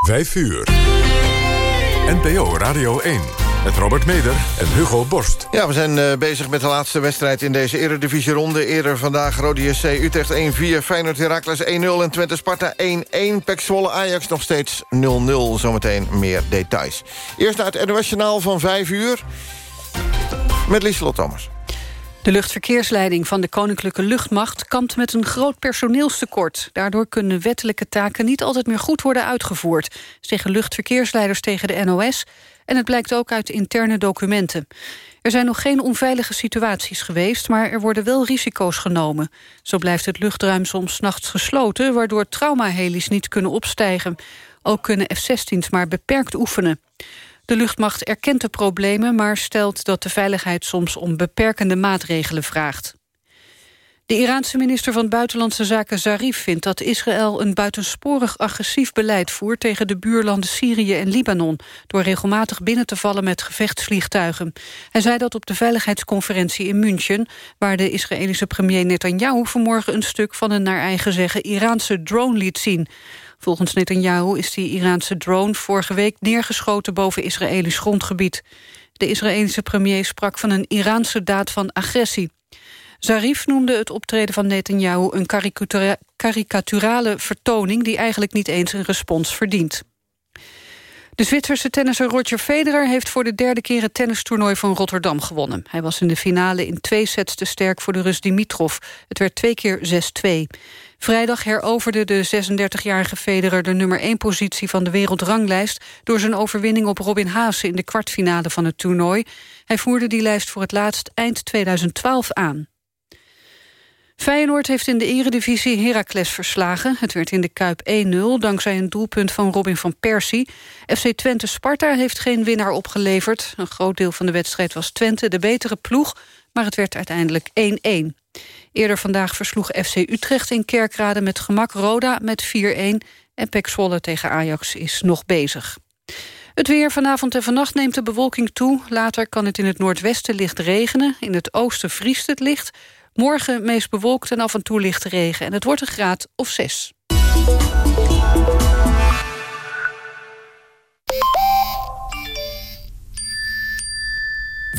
5 uur. NPO Radio 1. Met Robert Meder en Hugo Borst. Ja, we zijn uh, bezig met de laatste wedstrijd in deze eredivisie-ronde. Eerder vandaag Rode SC Utrecht 1-4, Feyenoord Heracles 1-0... en Twente Sparta 1-1, Pek Zwolle Ajax nog steeds 0-0. Zometeen meer details. Eerst naar het NOS van 5 uur met Lieselot Thomas. De luchtverkeersleiding van de Koninklijke Luchtmacht kampt met een groot personeelstekort. Daardoor kunnen wettelijke taken niet altijd meer goed worden uitgevoerd, zeggen luchtverkeersleiders tegen de NOS. En het blijkt ook uit interne documenten. Er zijn nog geen onveilige situaties geweest, maar er worden wel risico's genomen. Zo blijft het luchtruim soms nachts gesloten, waardoor traumaheli's niet kunnen opstijgen. Ook kunnen F-16's maar beperkt oefenen. De luchtmacht erkent de problemen, maar stelt dat de veiligheid soms om beperkende maatregelen vraagt. De Iraanse minister van Buitenlandse Zaken Zarif vindt dat Israël een buitensporig agressief beleid voert tegen de buurlanden Syrië en Libanon, door regelmatig binnen te vallen met gevechtsvliegtuigen. Hij zei dat op de veiligheidsconferentie in München, waar de Israëlische premier Netanyahu vanmorgen een stuk van een naar eigen zeggen Iraanse drone liet zien. Volgens Netanyahu is die Iraanse drone vorige week neergeschoten boven Israëlisch grondgebied. De Israëlische premier sprak van een Iraanse daad van agressie. Zarif noemde het optreden van Netanyahu een karikaturale vertoning... die eigenlijk niet eens een respons verdient. De Zwitserse tennisser Roger Federer heeft voor de derde keer het tennistoernooi van Rotterdam gewonnen. Hij was in de finale in twee sets te sterk voor de Rus Dimitrov. Het werd twee keer 6-2. Vrijdag heroverde de 36-jarige Federer de nummer 1 positie van de wereldranglijst... door zijn overwinning op Robin Haase in de kwartfinale van het toernooi. Hij voerde die lijst voor het laatst eind 2012 aan. Feyenoord heeft in de eredivisie Heracles verslagen. Het werd in de Kuip 1-0, dankzij een doelpunt van Robin van Persie. FC Twente Sparta heeft geen winnaar opgeleverd. Een groot deel van de wedstrijd was Twente de betere ploeg... maar het werd uiteindelijk 1-1. Eerder vandaag versloeg FC Utrecht in Kerkrade met gemak Roda met 4-1... en Pek Zwolle tegen Ajax is nog bezig. Het weer vanavond en vannacht neemt de bewolking toe. Later kan het in het noordwesten licht regenen. In het oosten vriest het licht. Morgen meest bewolkt en af en toe lichte regen. En het wordt een graad of zes.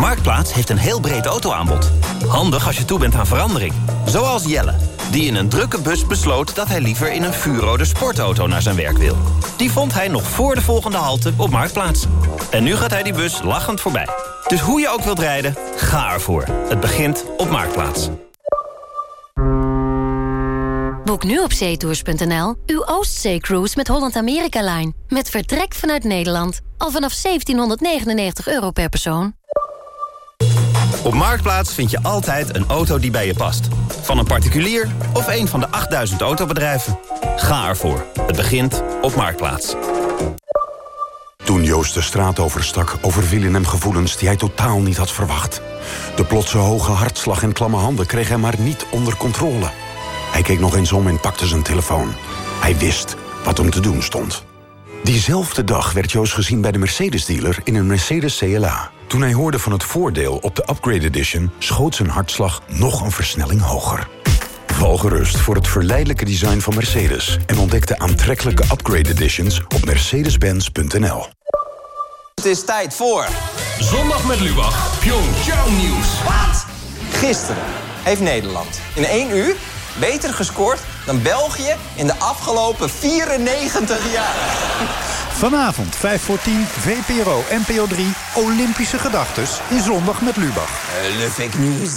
Marktplaats heeft een heel breed autoaanbod. Handig als je toe bent aan verandering. Zoals Jelle, die in een drukke bus besloot... dat hij liever in een vuurrode sportauto naar zijn werk wil. Die vond hij nog voor de volgende halte op Marktplaats. En nu gaat hij die bus lachend voorbij. Dus hoe je ook wilt rijden, ga ervoor. Het begint op Marktplaats. Boek nu op zeetours.nl uw Oostzee-cruise met Holland America Line. Met vertrek vanuit Nederland. Al vanaf 1799 euro per persoon. Op Marktplaats vind je altijd een auto die bij je past. Van een particulier of een van de 8000 autobedrijven. Ga ervoor. Het begint op Marktplaats. Toen Joost de straat overstak, overvielen hem gevoelens die hij totaal niet had verwacht. De plotse hoge hartslag en klamme handen kreeg hij maar niet onder controle. Hij keek nog eens om en pakte zijn telefoon. Hij wist wat hem te doen stond. Diezelfde dag werd Joost gezien bij de Mercedes-dealer in een Mercedes CLA. Toen hij hoorde van het voordeel op de Upgrade Edition... schoot zijn hartslag nog een versnelling hoger. Val gerust voor het verleidelijke design van Mercedes... en ontdek de aantrekkelijke Upgrade Editions op mercedes-benz.nl. Het is tijd voor... Zondag met Lubach, Pyeongchang Nieuws. Wat? Gisteren heeft Nederland in één uur beter gescoord dan België in de afgelopen 94 jaar. Vanavond 5 voor 10, VPRO, NPO 3, Olympische Gedachtes in Zondag met Lubach. Uh, le fake news.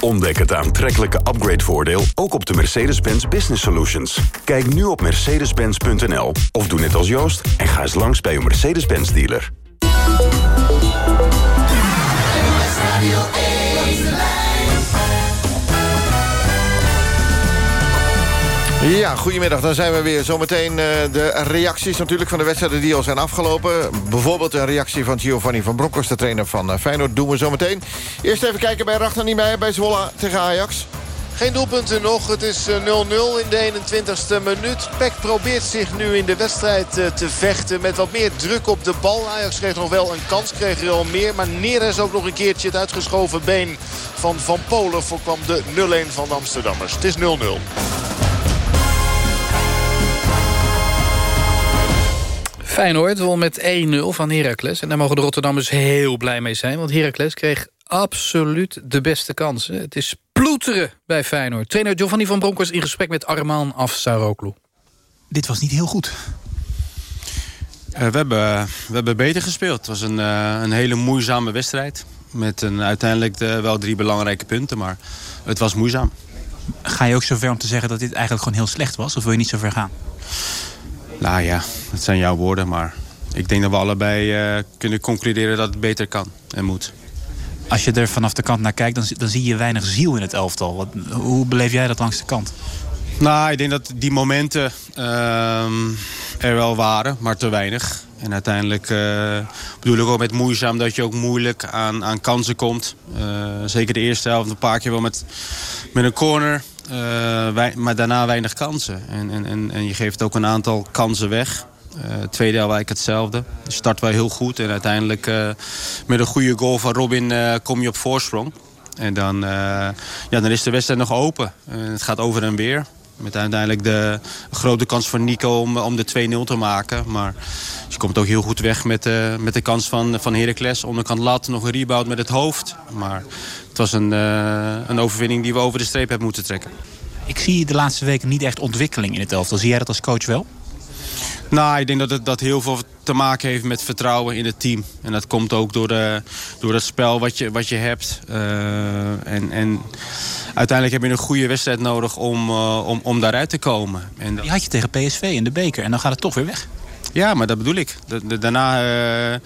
Ontdek het aantrekkelijke upgrade-voordeel ook op de Mercedes-Benz Business Solutions. Kijk nu op mercedes-benz.nl of doe net als Joost en ga eens langs bij uw Mercedes-Benz dealer. Ja, goedemiddag. Dan zijn we weer. Zometeen uh, de reacties natuurlijk van de wedstrijden die al zijn afgelopen. Bijvoorbeeld een reactie van Giovanni van Bronckhorst, de trainer van uh, Feyenoord. Doen we zometeen. Eerst even kijken bij Rachner Niemeyer bij Zwolle tegen Ajax. Geen doelpunten nog. Het is 0-0 in de 21ste minuut. Peck probeert zich nu in de wedstrijd te vechten met wat meer druk op de bal. Ajax kreeg nog wel een kans, kreeg er al meer. Maar Neres ook nog een keertje het uitgeschoven been van Van Polen voorkwam de 0-1 van de Amsterdammers. Het is 0-0. Feyenoord won met 1-0 van Heracles. En daar mogen de Rotterdammers heel blij mee zijn. Want Heracles kreeg absoluut de beste kansen. Het is ploeteren bij Feyenoord. Trainer Giovanni van Bronckhorst in gesprek met Arman Afsaroglu. Dit was niet heel goed. Uh, we, hebben, we hebben beter gespeeld. Het was een, uh, een hele moeizame wedstrijd. Met een, uiteindelijk de, wel drie belangrijke punten. Maar het was moeizaam. Ga je ook zover om te zeggen dat dit eigenlijk gewoon heel slecht was? Of wil je niet zo ver gaan? Nou ja, dat zijn jouw woorden. Maar ik denk dat we allebei uh, kunnen concluderen dat het beter kan en moet. Als je er vanaf de kant naar kijkt, dan, dan zie je weinig ziel in het elftal. Wat, hoe beleef jij dat langs de kant? Nou, ik denk dat die momenten uh, er wel waren, maar te weinig. En uiteindelijk uh, bedoel ik ook met moeizaam dat je ook moeilijk aan, aan kansen komt. Uh, zeker de eerste helft een paar keer wel met, met een corner. Uh, wij, maar daarna weinig kansen. En, en, en je geeft ook een aantal kansen weg. Tweede helft eigenlijk hetzelfde. Start wel heel goed. En uiteindelijk met een goede goal van Robin kom je op voorsprong. En dan, ja, dan is de wedstrijd nog open. het gaat over en weer. Met uiteindelijk de grote kans van Nico om, om de 2-0 te maken. Maar je komt ook heel goed weg met, met de kans van, van Heracles. Onderkant lat, nog een rebound met het hoofd. Maar het was een, een overwinning die we over de streep hebben moeten trekken. Ik zie de laatste weken niet echt ontwikkeling in het elftal. Zie jij dat als coach wel? Nou, ik denk dat het dat heel veel te maken heeft met vertrouwen in het team. En dat komt ook door, de, door het spel wat je, wat je hebt. Uh, en, en uiteindelijk heb je een goede wedstrijd nodig om, uh, om, om daaruit te komen. En Die had je tegen PSV in de beker en dan gaat het toch weer weg. Ja, maar dat bedoel ik. Daarna, uh,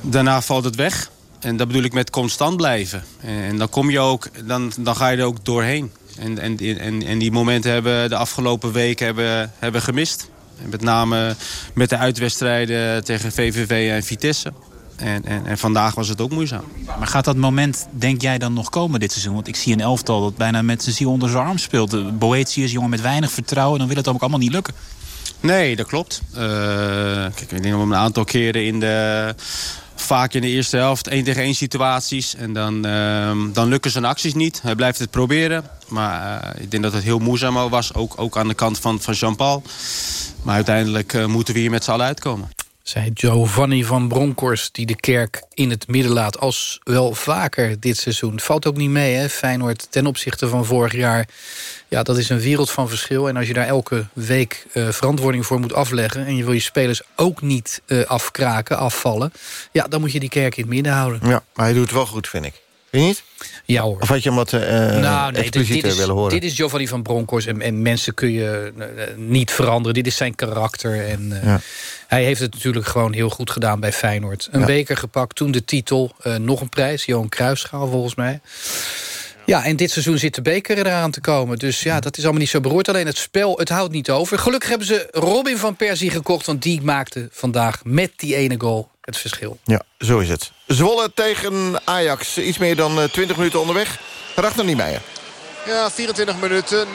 daarna valt het weg. En dat bedoel ik met constant blijven. En dan kom je ook, dan, dan ga je er ook doorheen. En, en, en, en die momenten hebben de afgelopen weken hebben, hebben gemist. Met name met de uitwedstrijden tegen VVV en Vitesse. En, en, en, vandaag was het ook moeizaam. Maar gaat dat moment, denk jij, dan nog komen dit seizoen? Want ik zie een elftal dat bijna met zijn ziel onder zijn arm speelt. Boetius, jongen met weinig vertrouwen. Dan wil het ook allemaal niet lukken. Nee, dat klopt. Uh, kijk, ik denk dat we een aantal keren in de... Vaak in de eerste helft één tegen één situaties. En dan, uh, dan lukken zijn acties niet. Hij blijft het proberen. Maar uh, ik denk dat het heel moeizaam was. Ook, ook aan de kant van, van Jean-Paul. Maar uiteindelijk uh, moeten we hier met z'n allen uitkomen. Zei Giovanni van Bronckhorst die de kerk in het midden laat. Als wel vaker dit seizoen. Valt ook niet mee, hè, Feyenoord, ten opzichte van vorig jaar. Ja, dat is een wereld van verschil. En als je daar elke week uh, verantwoording voor moet afleggen... en je wil je spelers ook niet uh, afkraken, afvallen... ja, dan moet je die kerk in het midden houden. Ja, maar hij doet het wel goed, vind ik. Vind je niet? Ja hoor. Of had je hem wat uh, nou, nee, dit, dit is, willen horen? Dit is Giovanni van Bronckhorst en, en mensen kun je uh, niet veranderen. Dit is zijn karakter. En, uh, ja. Hij heeft het natuurlijk gewoon heel goed gedaan bij Feyenoord. Een ja. beker gepakt, toen de titel, nog een prijs. Johan Cruijffschaal volgens mij. Ja, en dit seizoen zit de beker eraan te komen. Dus ja, dat is allemaal niet zo beroerd. Alleen het spel, het houdt niet over. Gelukkig hebben ze Robin van Persie gekocht... want die maakte vandaag met die ene goal het verschil. Ja, zo is het. Zwolle tegen Ajax. Iets meer dan 20 minuten onderweg. Rachter niet meer. Ja, 24 minuten, 0-0.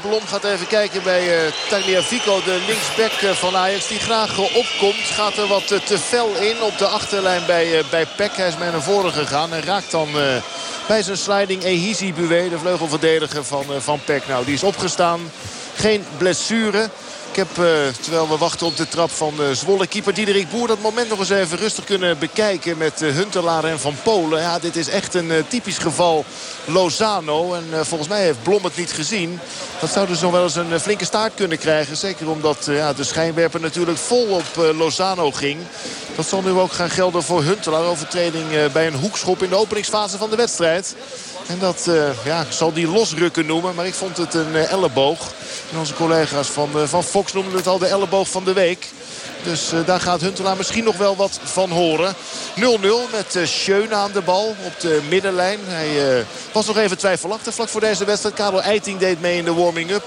Blom gaat even kijken bij uh, Tagliafico, de linksback uh, van Ajax. Die graag uh, opkomt. Gaat er wat te fel in op de achterlijn bij, bij Peck. Hij is mee naar voren gegaan en raakt dan bij zijn sliding Ehizi Buwe, de vleugelverdediger van, van Peck. Nou, die is opgestaan. Geen blessure. Ik heb, uh, terwijl we wachten op de trap van uh, Zwolle keeper Diederik Boer... dat moment nog eens even rustig kunnen bekijken met uh, Huntelaar en Van Polen. Ja, dit is echt een typisch geval Lozano. En volgens mij heeft Blom het niet gezien. Dat zou dus nog wel eens een flinke staart kunnen krijgen. Zeker omdat ja, de schijnwerper natuurlijk vol op Lozano ging. Dat zal nu ook gaan gelden voor Huntelaar. Overtreding bij een hoekschop in de openingsfase van de wedstrijd. En dat uh, ja, zal die losrukken noemen. Maar ik vond het een uh, elleboog. En onze collega's van, uh, van Fox noemden het al de elleboog van de week. Dus daar gaat Huntelaar misschien nog wel wat van horen. 0-0 met uh, Schöne aan de bal op de middenlijn. Hij was nog even twijfelachtig vlak voor deze wedstrijd. Karel Eiting deed mee in de warming-up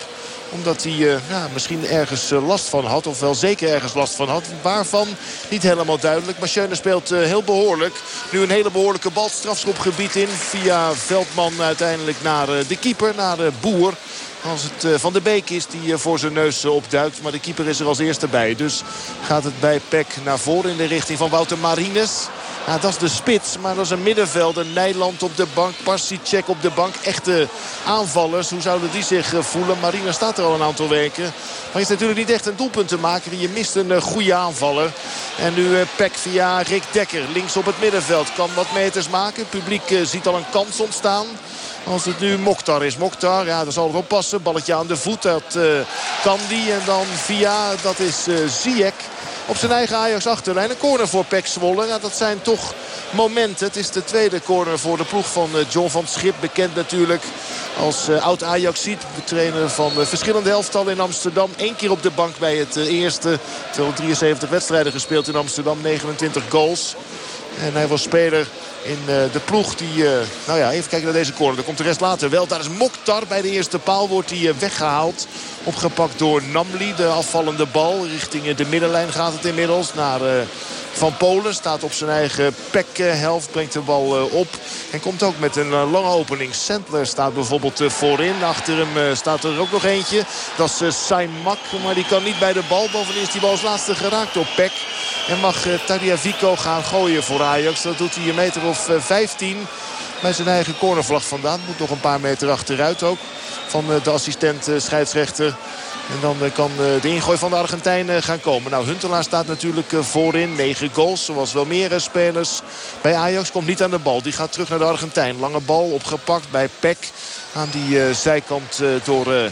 omdat hij ja, misschien ergens last van had. Of wel zeker ergens last van had. Waarvan niet helemaal duidelijk. Maar Schöne speelt heel behoorlijk. Nu een hele behoorlijke bal strafschopgebied in. Via Veldman uiteindelijk naar de keeper. Naar de Boer. Als het Van de Beek is die voor zijn neus opduikt. Maar de keeper is er als eerste bij. Dus gaat het bij Peck naar voren in de richting van Wouter Marines. Ja, dat is de spits, maar dat is een middenvelder. Nijland op de bank, Parsicek op de bank. Echte aanvallers. Hoe zouden die zich eh, voelen? Marina staat er al een aantal weken. Maar is natuurlijk niet echt een doelpunt te maken. Je mist een eh, goede aanvaller. En nu eh, Peck via Rick Dekker. Links op het middenveld. Kan wat meters maken. Het publiek ziet al een kans ontstaan. Als het nu Mokhtar is. Mokhtar, ja, dat zal het wel passen. Balletje aan de voet. Dat uh, kan die. En dan via, dat is uh, Ziyech op zijn eigen Ajax achterlijn. Een corner voor Pek Zwolle. Dat zijn toch momenten. Het is de tweede corner voor de ploeg van eh, John van Schip. Bekend natuurlijk als oud Ajax ziet. Trainer van uh, verschillende helftallen in Amsterdam. Eén keer op de bank bij het eerste. 273 wedstrijden gespeeld in Amsterdam. 29 goals. En hij was speler in de ploeg die... nou ja, even kijken naar deze corner. Dan komt de rest later wel. Daar is Mokhtar. Bij de eerste paal wordt hij weggehaald. Opgepakt door Namli. De afvallende bal richting de middenlijn gaat het inmiddels. Naar Van Polen. Staat op zijn eigen pekhelft. Brengt de bal uh, op. En komt ook met een uh, lange opening. Sandler staat bijvoorbeeld voorin. Achter hem staat er ook nog eentje. Dat is Saimak. Maar die kan niet bij de bal. Bovendien is die bal als laatste geraakt door Pek. En mag uh, Vico gaan gooien voor Ajax. Dat doet hij een meter of 15 bij zijn eigen cornervlag vandaan. Moet nog een paar meter achteruit ook van eh, de assistent eh, scheidsrechter. En dan eh, kan de ingooi van de Argentijn gaan komen. Nou, Huntelaar staat natuurlijk voorin. 9 goals, zoals wel meer spelers bij Ajax. Komt niet aan de bal. Die gaat terug naar de Argentijn. Lange bal opgepakt bij Peck. Aan die zijkant door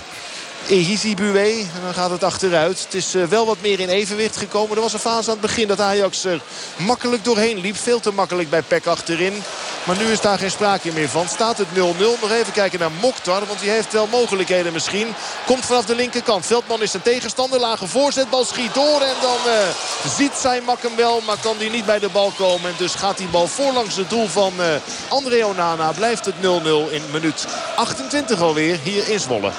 Ehizi Bué. En dan gaat het achteruit. Het is wel wat meer in evenwicht gekomen. Er was een fase aan het begin dat Ajax er makkelijk doorheen liep. Veel te makkelijk bij Peck achterin. Maar nu is daar geen sprake meer van. Staat het 0-0. Nog even kijken naar Mokhtar. Want die heeft wel mogelijkheden misschien. Komt vanaf de linkerkant. Veldman is zijn tegenstander. Lage voorzetbal schiet door. En dan uh, ziet zijn mak hem wel. Maar kan die niet bij de bal komen. En dus gaat die bal voorlangs het doel van uh, André Onana. Blijft het 0-0 in minuut 28 alweer hier in Zwolle.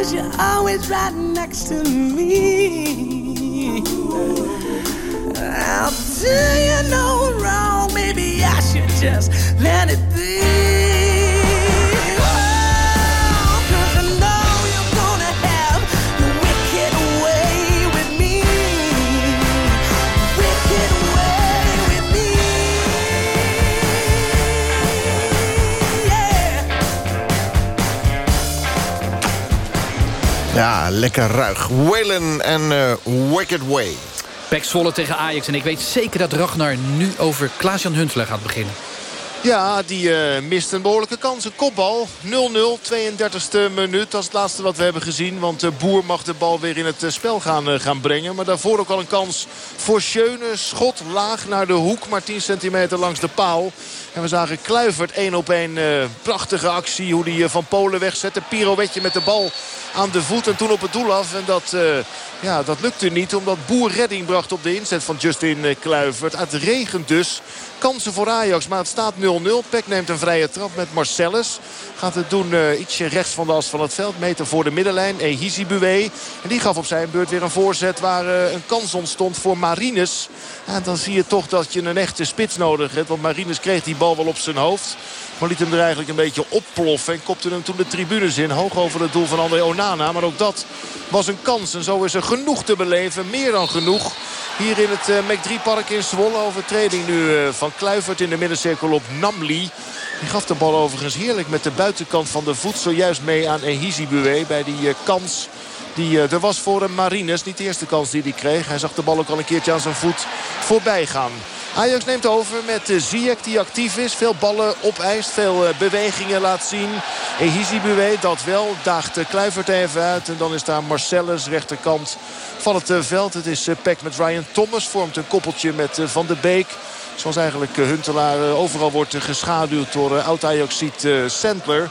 Cause you're always right next to me. I'll do Ja, lekker ruig. Whalen en eh, Wicked Way. Pek tegen Ajax. En ik weet zeker dat Ragnar nu over Klaas-Jan Huntelaar gaat beginnen. Ja, die eh, mist een behoorlijke kans. Een kopbal. 0-0, 32e minuut. Dat is het laatste wat we hebben gezien. Want de Boer mag de bal weer in het eh, spel gaan, eh, gaan brengen. Maar daarvoor ook al een kans voor Schöne. Schot laag naar de hoek. Maar 10 centimeter langs de paal. En we zagen Kluivert één op één. prachtige actie. Hoe die van Polen wegzette. Pirouetje met de bal aan de voet. En toen op het doel af. En dat, ja, dat lukte niet. Omdat Boer redding bracht op de inzet van Justin Kluivert. Het regent dus. Kansen voor Ajax, maar het staat 0-0. Peck neemt een vrije trap met Marcellus. Gaat het doen uh, ietsje rechts van de as van het veld. Meter voor de middenlijn. Ehizi Bué. En die gaf op zijn beurt weer een voorzet waar uh, een kans ontstond voor Marines. En dan zie je toch dat je een echte spits nodig hebt. Want Marines kreeg die bal wel op zijn hoofd. Maar liet hem er eigenlijk een beetje opploffen. En kopte hem toen de tribunes in. Hoog over het doel van André Onana. Maar ook dat was een kans. En zo is er genoeg te beleven. Meer dan genoeg. Hier in het uh, McDrie-park in Zwolle. Overtreding nu uh, van Kluivert in de middencirkel op Namli. Die gaf de bal overigens heerlijk met de buitenkant van de voet. Zojuist mee aan Ehizi Bué bij die uh, kans die er was voor een Marines. Niet de eerste kans die hij kreeg. Hij zag de bal ook al een keertje aan zijn voet voorbij gaan. Ajax neemt over met Ziyech die actief is. Veel ballen opeist. Veel bewegingen laat zien. Ehizi Bué dat wel. Daagt Kluivert even uit. En dan is daar Marcellus rechterkant van het veld. Het is Peck met Ryan Thomas. Vormt een koppeltje met Van de Beek. Zoals eigenlijk Huntelaar overal wordt geschaduwd door oud-Ajaxiet Sandler.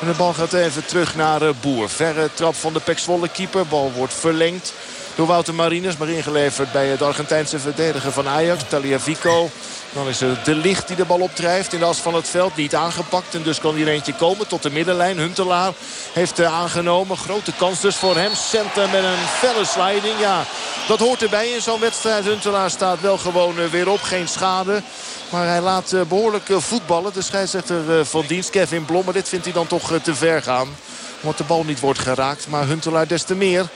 En de bal gaat even terug naar Boer. Verre trap van de Pek Zwolle keeper. Bal wordt verlengd door Wouter Marines. Maar ingeleverd bij de Argentijnse verdediger van Ajax. Taliafico. Dan is het De Licht die de bal opdrijft in de as van het veld. Niet aangepakt en dus kan hier eentje komen tot de middenlijn. Huntelaar heeft aangenomen. Grote kans dus voor hem. Center met een felle sliding. Ja, dat hoort erbij in zo'n wedstrijd. Huntelaar staat wel gewoon weer op. Geen schade. Maar hij laat behoorlijk voetballen. De scheidsrechter van dienst, Kevin Blom. Maar dit vindt hij dan toch te ver gaan. Omdat de bal niet wordt geraakt. Maar Huntelaar des te meer.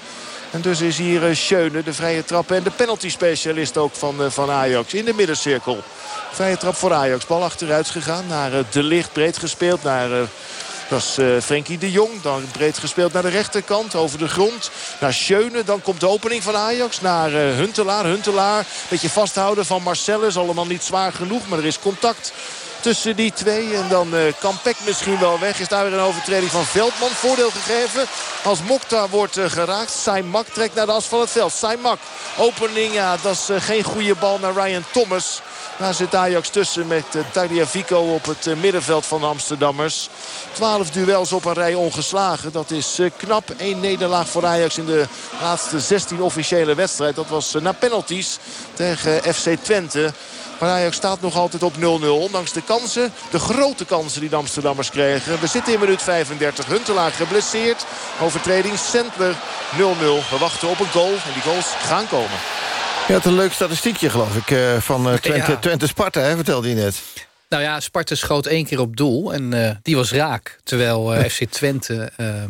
En dus is hier Schöne, de vrije trap en de penalty specialist ook van, van Ajax in de middencirkel. Vrije trap voor Ajax. Bal achteruit gegaan naar De Licht. Breed gespeeld naar... Dat is Frenkie de Jong. Dan breed gespeeld naar de rechterkant. Over de grond. Naar Schöne. Dan komt de opening van Ajax. Naar Huntelaar. Huntelaar. Beetje vasthouden van Marcellus. Allemaal niet zwaar genoeg. Maar er is contact tussen die twee. En dan uh, kan Peck misschien wel weg. Is daar weer een overtreding van Veldman. Voordeel gegeven als Mokta wordt uh, geraakt. Saimak trekt naar de as van het veld. Saimak. Opening. Ja, dat is uh, geen goede bal naar Ryan Thomas. Daar zit Ajax tussen met Tagliafico op het middenveld van de Amsterdammers. 12 duels op een rij ongeslagen. Dat is knap. Eén nederlaag voor Ajax in de laatste 16 officiële wedstrijd. Dat was na penalties tegen FC Twente. Maar Ajax staat nog altijd op 0-0. Ondanks de kansen, de grote kansen die de Amsterdammers kregen. We zitten in minuut 35. Huntelaar geblesseerd. Overtreding Sentler 0-0. We wachten op een goal. En die goals gaan komen. Je had een leuk statistiekje, geloof ik, uh, van uh, Twente, Ja. Twente Sparta, hè, vertelde je net. Nou ja, Sparta schoot één keer op doel en eh, die was raak. Terwijl eh, FC Twente eh,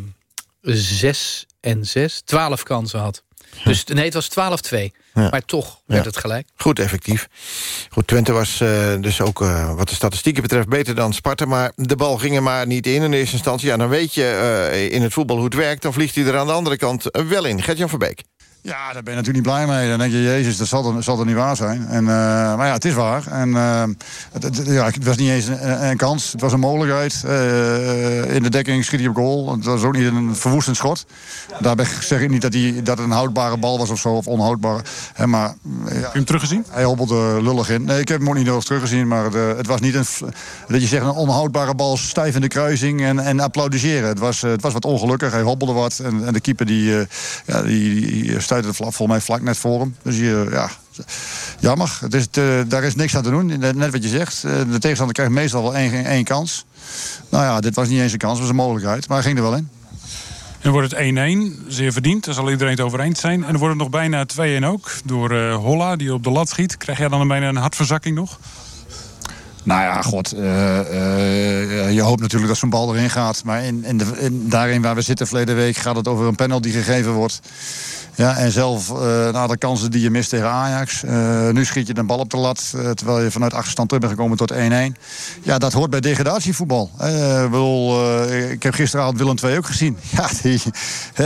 zes en zes, twaalf kansen had. Dus nee, het was 12-2. Maar toch werd Ja. het gelijk. Goed, effectief. Goed, Twente was eh, dus ook eh, wat de statistieken betreft beter dan Sparta... maar de bal ging er maar niet in in eerste instantie. Ja, dan weet je eh, in het voetbal hoe het werkt... dan vliegt hij er aan de andere kant wel in. Gert-Jan Verbeek. Ja, daar ben je natuurlijk niet blij mee. Dan denk je, jezus, dat zal er, zal er niet waar zijn. En, eh, maar ja, het is waar. En, eh, het, het- ja, het was niet eens een, een kans. Het was een mogelijkheid. Eh, in de dekking schiet hij op goal. Het was ook niet een verwoestend schot. Daarbij zeg ik niet dat, hij, dat het een houdbare bal was of zo. Of onhoudbaar. Hè, maar, ja, Heb je hem teruggezien? Hij hobbelde lullig in. Nee, ik heb hem ook niet nog teruggezien. Maar het, het was niet een, dat je zegt een onhoudbare bal stijf in de kruising en, en applaudisseren. Het was, het was wat ongelukkig. Hij hobbelde wat. En, en de keeper die, ja, die, die stuitte het vla- volgens mij vlak net voor hem. Dus je, ja, jammer. Het is, daar is niks aan te doen. Net wat je zegt. eh, de tegenstander krijgt meestal wel één, één kans. Nou ja, dit was niet eens een kans, het was een mogelijkheid. Maar hij ging er wel in. En wordt het 1-1, zeer verdiend. Daar zal iedereen het over eens zijn. En dan wordt het nog bijna 2-1 ook. Door eh, Holla, die op de lat schiet. Krijg jij dan bijna een hartverzakking nog? Nou ja, god. eh, je hoopt natuurlijk dat zo'n bal erin gaat. Maar in, in de, in, daarin waar we zitten verleden week gaat het over een panel die gegeven wordt. Ja, en zelf uh, na de kansen die je mist tegen Ajax. Uh, nu schiet je een bal op de lat. Uh, terwijl je vanuit achterstand terug bent gekomen tot 1-1. Ja, dat hoort bij degradatievoetbal. ik, heb gisteravond Willem II ook gezien. Ja, die,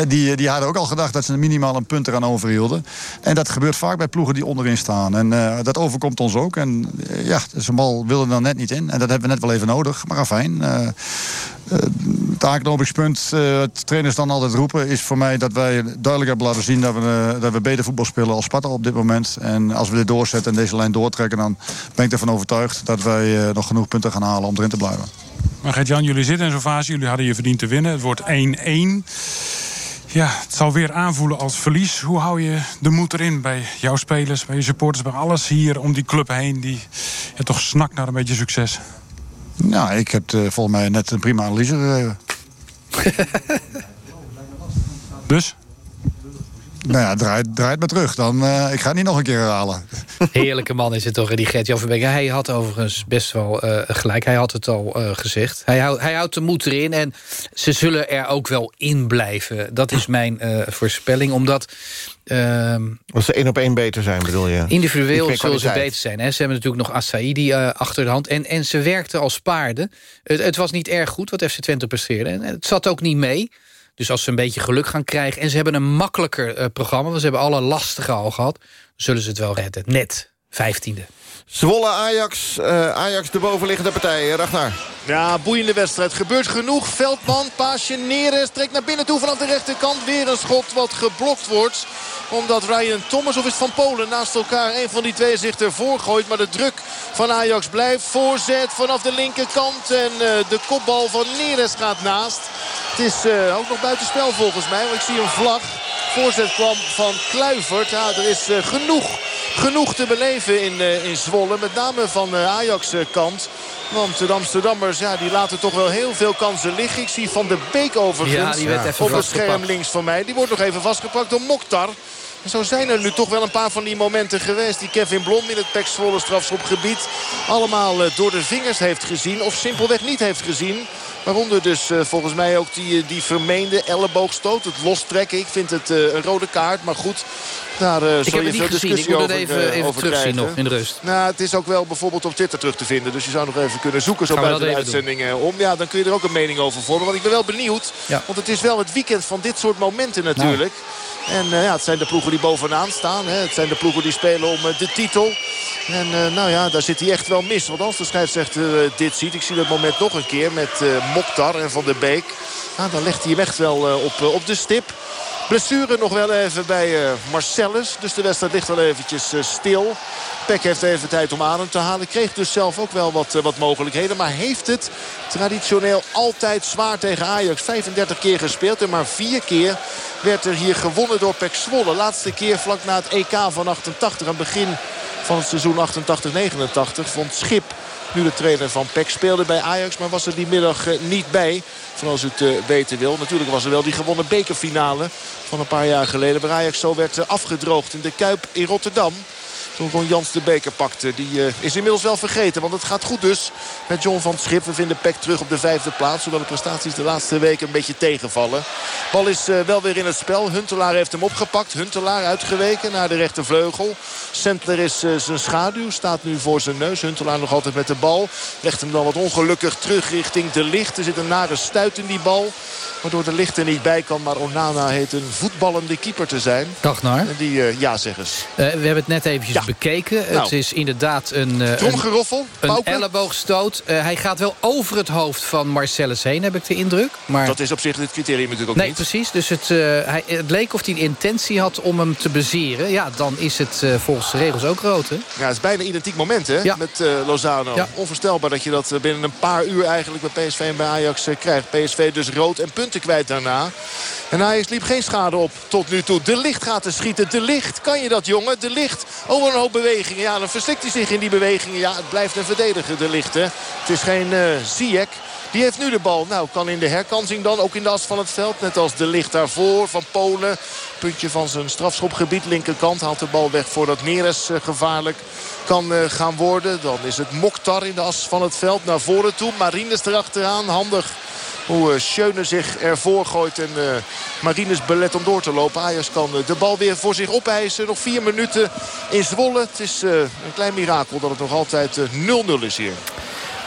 die, die hadden ook al gedacht dat ze minimaal een punt eraan overhielden. En dat gebeurt vaak bij ploegen die onderin staan. En dat overkomt ons ook. En ja, zo'n bal wilde dan net niet in. En dat hebben we net wel even nodig. Maar fijn. Het aanknopingspunt, uh, trainers dan altijd roepen, is voor mij dat wij duidelijk hebben laten zien dat we, uh, dat we beter voetbal spelen als Sparta op dit moment. En als we dit doorzetten en deze lijn doortrekken, dan ben ik ervan overtuigd dat wij nog genoeg punten gaan halen om erin te blijven. Maar Gert-Jan, jullie zitten in zo'n fase, jullie hadden je verdiend te winnen. Het wordt 1-1. Ja, het zal weer aanvoelen als verlies. Hoe hou je de moed erin bij jouw spelers, bij je supporters, bij alles hier om die club heen die ja, toch snakt naar een beetje succes? Nou, ik heb uh, volgens mij net een prima analyse gegeven. dus? Nou ja, draait, draait maar terug. Dan, uh, ik ga het niet nog een keer herhalen. Heerlijke man is het toch, die Gert-Jan Verbeek. Hij had overigens best wel uh, gelijk. Hij had het al uh, gezegd. Hij, hou, hij houdt de moed erin en ze zullen er ook wel in blijven. Dat is mijn voorspelling, omdat... Uh, Als ze één op één beter zijn, bedoel je? Individueel zullen ze beter zijn. Hè? Ze hebben natuurlijk nog Assaidi uh, achter de hand. En, en ze werkten als paarden. Het, het, was niet erg goed wat FC Twente presteerde. En het zat ook niet mee. Dus als ze een beetje geluk gaan krijgen... en ze hebben een makkelijker uh, programma... want ze hebben alle lastige al gehad... zullen ze het wel redden. Net, vijftiende. Zwolle Ajax, uh, Ajax de bovenliggende partij. Ragnar. Ja, boeiende wedstrijd. Gebeurt genoeg. Veldman, paasje, Neres trekt naar binnen toe vanaf de rechterkant. Weer een schot wat geblokt wordt. Omdat Ryan Thomas of is Van Polen naast elkaar. Een van die twee zich ervoor gooit. Maar de druk van Ajax blijft. Voorzet vanaf de linkerkant. En uh, de kopbal van Neres gaat naast. Het is uh, ook nog buitenspel volgens mij. Want ik zie een vlag. Voorzet kwam van Kluivert. Ja, er is uh, genoeg genoeg te beleven in, uh, in Zwolle. Met name van uh, Ajax kant. Want de Amsterdammers ja, die laten toch wel heel veel kansen liggen. Ik zie Van de Beek overigens ja, op het scherm links van mij. Die wordt nog even vastgepakt door Mokhtar. En zo zijn er nu toch wel een paar van die momenten geweest... die Kevin Blom in het Pek Zwolle strafschopgebied... allemaal uh, door de vingers heeft gezien of simpelweg niet heeft gezien. Waaronder dus uh, volgens mij ook die, die vermeende elleboogstoot. Het lostrekken. Ik vind het uh, een rode kaart. Maar goed, daar uh, zal je het niet gezien. Ik moet het even, even terugzien nog in de rust. Nou, het is ook wel bijvoorbeeld op Twitter terug te vinden. Dus je zou nog even kunnen zoeken zo buiten de uitzendingen om. Ja, dan kun je er ook een mening over vormen. Want ik ben wel benieuwd. Ja. Want het is wel het weekend van dit soort momenten natuurlijk. Nou. En uh, ja, het zijn de ploegen die bovenaan staan. Hè. Het zijn de ploegen die spelen om uh, de titel. En uh, nou ja, daar zit hij echt wel mis. Want als de scheidsrechter dit ziet. Ik zie dat moment nog een keer met Mokhtar en Van der Beek. Nou, dan legt hij hem echt wel op, op de stip. Blessure nog wel even bij uh, Marcellus. Dus de wedstrijd ligt wel eventjes uh, stil. Peck heeft even tijd om adem te halen. Kreeg dus zelf ook wel wat, uh, wat mogelijkheden. Maar heeft het traditioneel altijd zwaar tegen Ajax. 35 keer gespeeld en maar vier keer werd er hier gewonnen door Pek Zwolle. Laatste keer vlak na het EK van 88. Aan begin van het seizoen 88-89 vond Schip nu de trainer van PEC speelde bij Ajax. Maar was er die middag uh, niet bij. Van u het uh, weten wil. Natuurlijk was er wel die gewonnen bekerfinale van een paar jaar geleden. Waar Ajax zo werd uh, afgedroogd in de Kuip in Rotterdam. Toen Ron Jans de beker pakte. Die uh, is inmiddels wel vergeten. Want het gaat goed dus met John van Schip. We vinden Peck terug op de vijfde plaats. Hoewel de prestaties de laatste weken een beetje tegenvallen. Bal is uh, wel weer in het spel. Huntelaar heeft hem opgepakt. Huntelaar uitgeweken naar de rechtervleugel. Sentler is uh, zijn schaduw. Staat nu voor zijn neus. Huntelaar nog altijd met de bal. Legt hem dan wat ongelukkig terug richting de licht. Er zit een nare stuit in die bal. Waardoor de licht er niet bij kan. Maar Onana heet een voetballende keeper te zijn. Dag naar. En die, ja zeg eens. Uh, we hebben het net eventjes ja. Bekeken. Nou. Het is inderdaad een... Uh, Tromgeroffel. Een, een elleboogstoot. hij gaat wel over het hoofd van Marcellus heen, heb ik de indruk. Maar... Dat is op zich het criterium natuurlijk ook nee, niet. precies. Dus het, hij, het leek of hij de intentie had om hem te bezeren. Ja, dan is het volgens de regels ook rood, hè? Ja, het is bijna een identiek moment, hè? Ja. Met Lozano. Ja. Onvoorstelbaar dat je dat binnen een paar uur eigenlijk bij PSV en bij Ajax krijgt. PSV dus rood en punten kwijt daarna. En Ajax liep geen schade op tot nu toe. De licht gaat er schieten. De licht, kan je dat jongen? De licht. Oh, een hoop bewegingen. Ja, dan verslikt hij zich in die bewegingen. Ja, het blijft een verdediger, de lichte. Het is geen uh. Die heeft nu de bal. Nou, kan in de herkansing dan, ook in de as van het veld. Net als de licht daarvoor van Polen. Puntje van zijn strafschopgebied, linkerkant. Haalt de bal weg voordat Neres uh, gevaarlijk kan uh, gaan worden. Dan is het Mokhtar in de as van het veld naar voren toe. Marines erachteraan, handig hoe uh, Schöne zich ervoor gooit en uh, Marines belet om door te lopen. Ajax kan uh, de bal weer voor zich opeisen. Nog vier minuten in Zwolle. Het is een klein mirakel dat het nog altijd 0-0 is hier.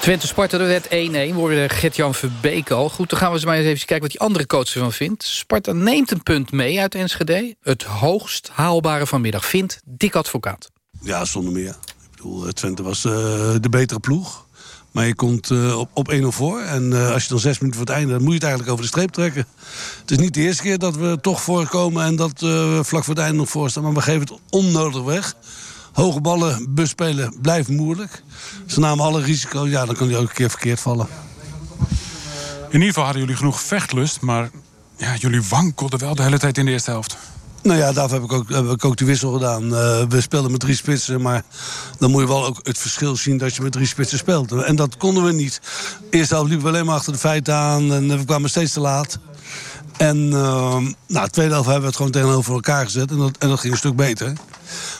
Twente Sparta, er werd 1-1. Worden Gert-Jan Verbeek al. Goed, dan gaan we eens maar eens even kijken wat die andere coach ervan vindt. Sparta neemt een punt mee uit Enschede. Het hoogst haalbare vanmiddag vindt Dick Advocaat. Ja, zonder meer. Ik bedoel, Twente was de betere ploeg. Maar je komt uh, op, op 1-0 voor. En uh, als je dan zes minuten voor het einde... dan moet je het eigenlijk over de streep trekken. Het is niet de eerste keer dat we toch voorkomen... en dat we vlak voor het einde nog voor staan. Maar we geven het onnodig weg. Hoge ballen bespelen blijft moeilijk. Ze namen alle risico. Ja, dan kan die ook een keer verkeerd vallen. In ieder geval hadden jullie genoeg vechtlust. Maar ja, jullie wankelden wel de hele tijd in de eerste helft. Nou ja, daarvoor heb ik ook, heb ik ook de wissel gedaan. Uh, we speelden met drie spitsen, maar dan moet je wel ook het verschil zien dat je met drie spitsen speelt. En dat konden we niet. Eerst helft liepen we alleen maar achter de feiten aan en we kwamen steeds te laat. En uh, nou, de tweede helft hebben we het gewoon tegenover elkaar gezet en dat, en dat ging een stuk beter.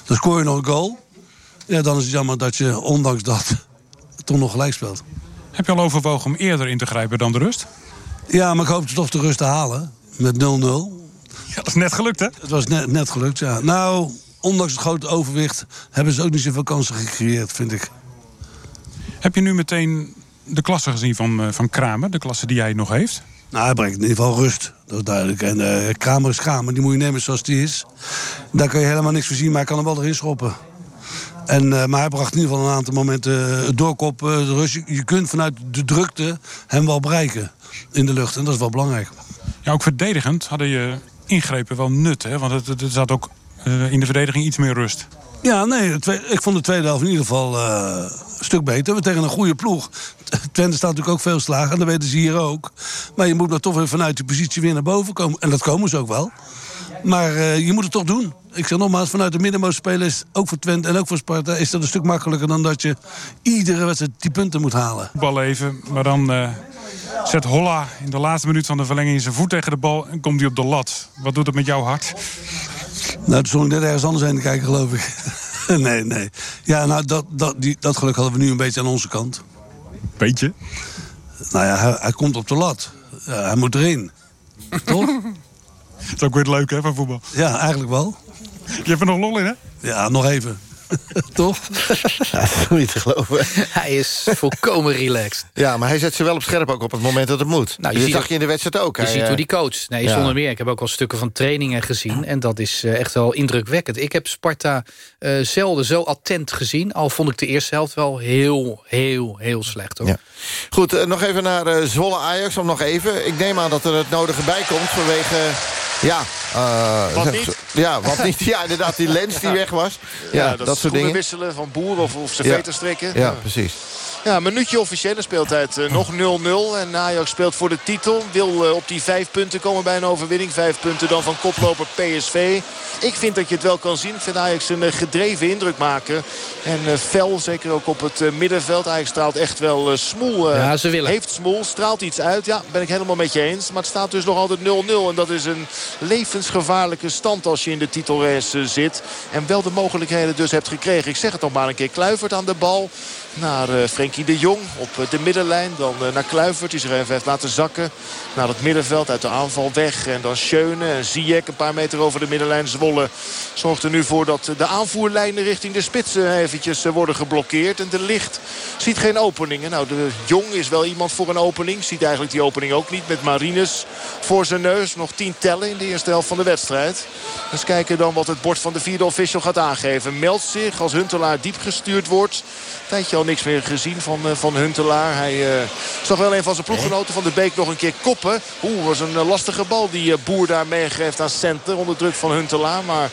Dan scoor je nog een goal. Ja, dan is het jammer dat je ondanks dat toch nog gelijk speelt. Heb je al overwogen om eerder in te grijpen dan de rust? Ja, maar ik hoop toch de rust te halen met 0-0. Dat is net gelukt, hè? Het was net, net gelukt, ja. Nou, ondanks het grote overwicht... hebben ze ook niet zoveel kansen gecreëerd, vind ik. Heb je nu meteen de klasse gezien van, uh, van Kramer? De klasse die hij nog heeft? Nou, hij brengt in ieder geval rust. Dat is duidelijk. En uh, Kramer is Kramer. Die moet je nemen zoals die is. Daar kan je helemaal niks voor zien, maar hij kan hem wel erin schoppen. En, uh, maar hij bracht in ieder geval een aantal momenten het doorkop, de rust. Je, je kunt vanuit de drukte hem wel bereiken in de lucht. En dat is wel belangrijk. Ja, ook verdedigend hadden je ingrepen wel nut. Hè? Want het, het zat ook uh, in de verdediging iets meer rust. Ja, nee, ik vond de tweede helft in ieder geval uh, een stuk beter. We tegen een goede ploeg. Twente staat natuurlijk ook veel slagen, en dat weten ze hier ook. Maar je moet dan toch weer vanuit die positie weer naar boven komen. En dat komen ze ook wel. Maar uh, je moet het toch doen. Ik zeg nogmaals, vanuit de middenmoot spelen is ook voor Twente en ook voor Sparta... is dat een stuk makkelijker dan dat je iedere wedstrijd die punten moet halen. Bal even, maar dan zet Holla in de laatste minuut van de verlenging... zijn voet tegen de bal en komt hij op de lat. Wat doet het met jouw hart? Nou, toen stond ik net ergens anders heen te kijken, geloof ik. nee, nee. Ja, nou, dat, dat, die, dat geluk hadden we nu een beetje aan onze kant. Beetje? Nou ja, hij, hij komt op de lat. Ja, hij moet erin. Toch? Dat is ook weer leuk, hè, van voetbal? Ja, eigenlijk wel. Je hebt er nog lol in, hè? Ja, nog even. Toch? Ja, dat is niet te geloven. Hij is volkomen relaxed. Ja, maar hij zet ze wel op scherp ook op het moment dat het moet. Nou, je, zag je in de wedstrijd ook. Je hij, ziet hoe die coach. Nee, Ja. zonder meer. Ik heb ook al stukken van trainingen gezien. En dat is eh, echt wel indrukwekkend. Ik heb Sparta eh, zelden zo attent gezien. Al vond ik de eerste helft wel heel, heel, heel slecht. Hoor. Ja. Goed, eh, nog even naar Zwolle Ajax. Om nog even. Ik neem aan dat er het nodige bij komt vanwege... Ja, eh, Wat niet? Ja, wat niet. Ja, inderdaad, die lens die weg was. Ja, dat, soort schoenen dingen. wisselen van Boer of, of zijn Ja. veter strikken. Ja, precies. Ja, een minuutje officiële speeltijd. eh, nog 0-0. En Ajax speelt voor de titel. Wil eh, op die vijf punten komen bij een overwinning. Vijf punten dan van koploper PSV. Ik vind dat je het wel kan zien. Ik vind Ajax een eh, gedreven indruk maken. En fel, zeker ook op het middenveld. Ajax straalt echt wel smoel. Ja, ze willen. Heeft smoel, straalt iets uit. Ja, ben ik helemaal met je eens. Maar het staat dus nog altijd 0-0. En dat is een levensgevaarlijke stand als je in de titelrace zit. En wel de mogelijkheden dus hebt gekregen. Ik zeg het nog maar een keer. Kluivert aan de bal naar eh Frenkie de Jong op eh, de middenlijn. Dan eh, naar Kluivert die zich even heeft laten zakken. Naar het middenveld uit de aanval weg. En dan Schöne en Ziyech een paar meter over de middenlijn. Zwolle zorgt er nu voor dat de aanvoerlijnen richting de spitsen eventjes worden geblokkeerd. En de licht ziet geen openingen. Nou, de Jong is wel iemand voor een opening. Ziet eigenlijk die opening ook niet met Marines voor zijn neus. Nog tien tellen in de eerste helft van de wedstrijd. Dus kijken dan wat het bord van de vierde official gaat aangeven. Meldt zich als Huntelaar diep gestuurd wordt. Tijdje al niks meer gezien van, uh, van Huntelaar. Hij uh, zag wel een van zijn ploeggenoten van de Beek nog een keer koppen. Oeh, was een lastige bal die Boer daar meegeeft aan Center. Onder druk van Huntelaar. Maar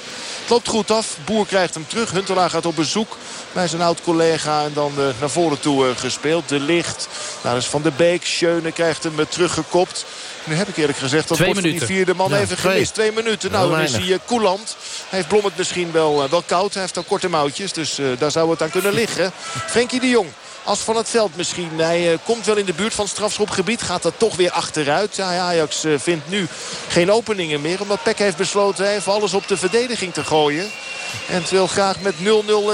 het loopt goed af. Boer krijgt hem terug. Huntelaar gaat op bezoek bij zijn oud-collega. En dan naar voren toe gespeeld. De licht. Daar is Van de Beek. Schöne krijgt hem teruggekopt. Nu heb ik eerlijk gezegd dat wordt die vierde man even gemist. Twee minuten. Nou, dan is hij uh, coulant. Hij heeft Blom het misschien wel, uh, wel koud. Hij heeft al korte mouwtjes. Dus uh, daar zou het aan kunnen liggen. Frenkie de Jong. Als van het veld misschien. Hij uh, komt wel in de buurt van het strafschopgebied. Gaat er toch weer achteruit. Ja, Ajax uh, vindt nu geen openingen meer. Omdat Peck heeft besloten even alles op de verdediging te gooien. En wil graag met 0-0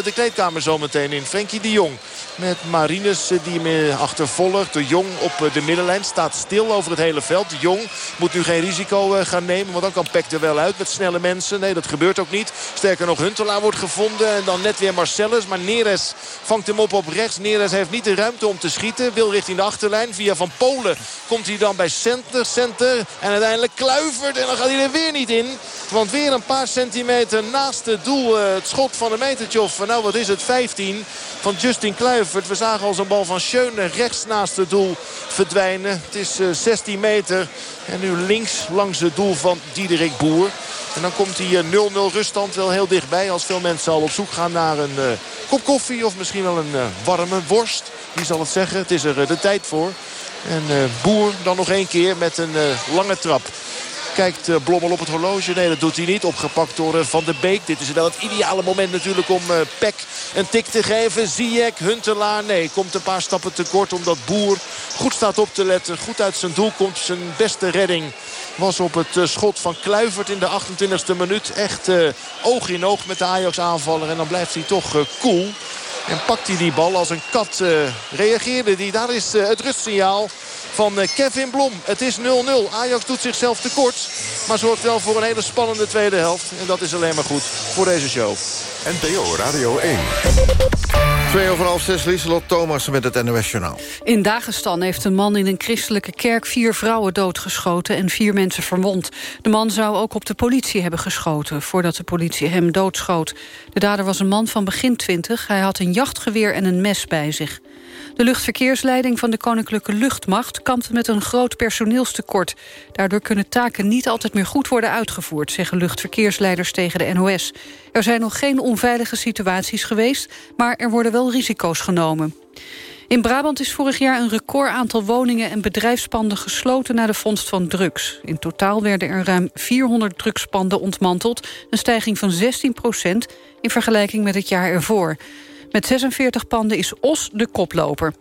de kleedkamer zometeen in. Frenkie de Jong met Marines die hem achtervolgt. De Jong op de middenlijn staat stil over het hele veld. De Jong moet nu geen risico gaan nemen. Want dan kan Peck er wel uit met snelle mensen. Nee, dat gebeurt ook niet. Sterker nog, Huntelaar wordt gevonden. En dan net weer Marcellus. Maar Neres vangt hem op op rechts. Neres heeft niet de ruimte om te schieten. Wil richting de achterlijn. Via Van Polen komt hij dan bij Center. Center. En uiteindelijk Kluivert. En dan gaat hij er weer niet in. Want weer een paar centimeter naast het doel. Het schot van een metertje of, nou wat is het, 15 van Justin Kluivert. We zagen al zo'n bal van Schöne rechts naast het doel verdwijnen. Het is 16 meter. En nu links langs het doel van Diederik Boer. En dan komt die 0-0 ruststand wel heel dichtbij. Als veel mensen al op zoek gaan naar een uh, kop koffie. Of misschien wel een warme worst. Wie zal het zeggen? Het is er de tijd voor. En Boer dan nog één keer met een lange trap. Kijkt uh, Blommel op het horloge. Nee, dat doet hij niet. Opgepakt door uh, Van der Beek. Dit is wel het ideale moment natuurlijk om uh, Peck een tik te geven. Ziyech, Huntelaar. Nee, komt een paar stappen tekort omdat Boer goed staat op te letten. Goed uit zijn doel komt. Zijn beste redding was op het schot van Kluivert in de 28e minuut. Echt oog in oog met de Ajax aanvaller. En dan blijft hij toch cool. En pakt hij die bal als een kat. reageerde die. Daar is het rustsignaal van Kevin Blom. Het is 0-0. Ajax doet zichzelf tekort. Maar zorgt wel voor een hele spannende tweede helft. En dat is alleen maar goed voor deze show. NPO Radio 1. Twee over half zes, Lieselot Thomas met het NOS Journaal. In Dagestan heeft een man in een christelijke kerk vier vrouwen doodgeschoten en vier mensen verwond. De man zou ook op de politie hebben geschoten voordat de politie hem doodschoot. De dader was een man van begin twintig. Hij had een jachtgeweer en een mes bij zich. De luchtverkeersleiding van de Koninklijke Luchtmacht kampt met een groot personeelstekort. Daardoor kunnen taken niet altijd meer goed worden uitgevoerd, zeggen luchtverkeersleiders tegen de NOS. Er zijn nog geen onveilige situaties geweest, maar er worden wel risico's genomen. In Brabant is vorig jaar een record aantal woningen en bedrijfspanden gesloten na de vondst van drugs. In totaal werden er ruim 400 drugspanden ontmanteld, een stijging van 16 procent in vergelijking met het jaar ervoor. Met 46 panden is Os de koploper.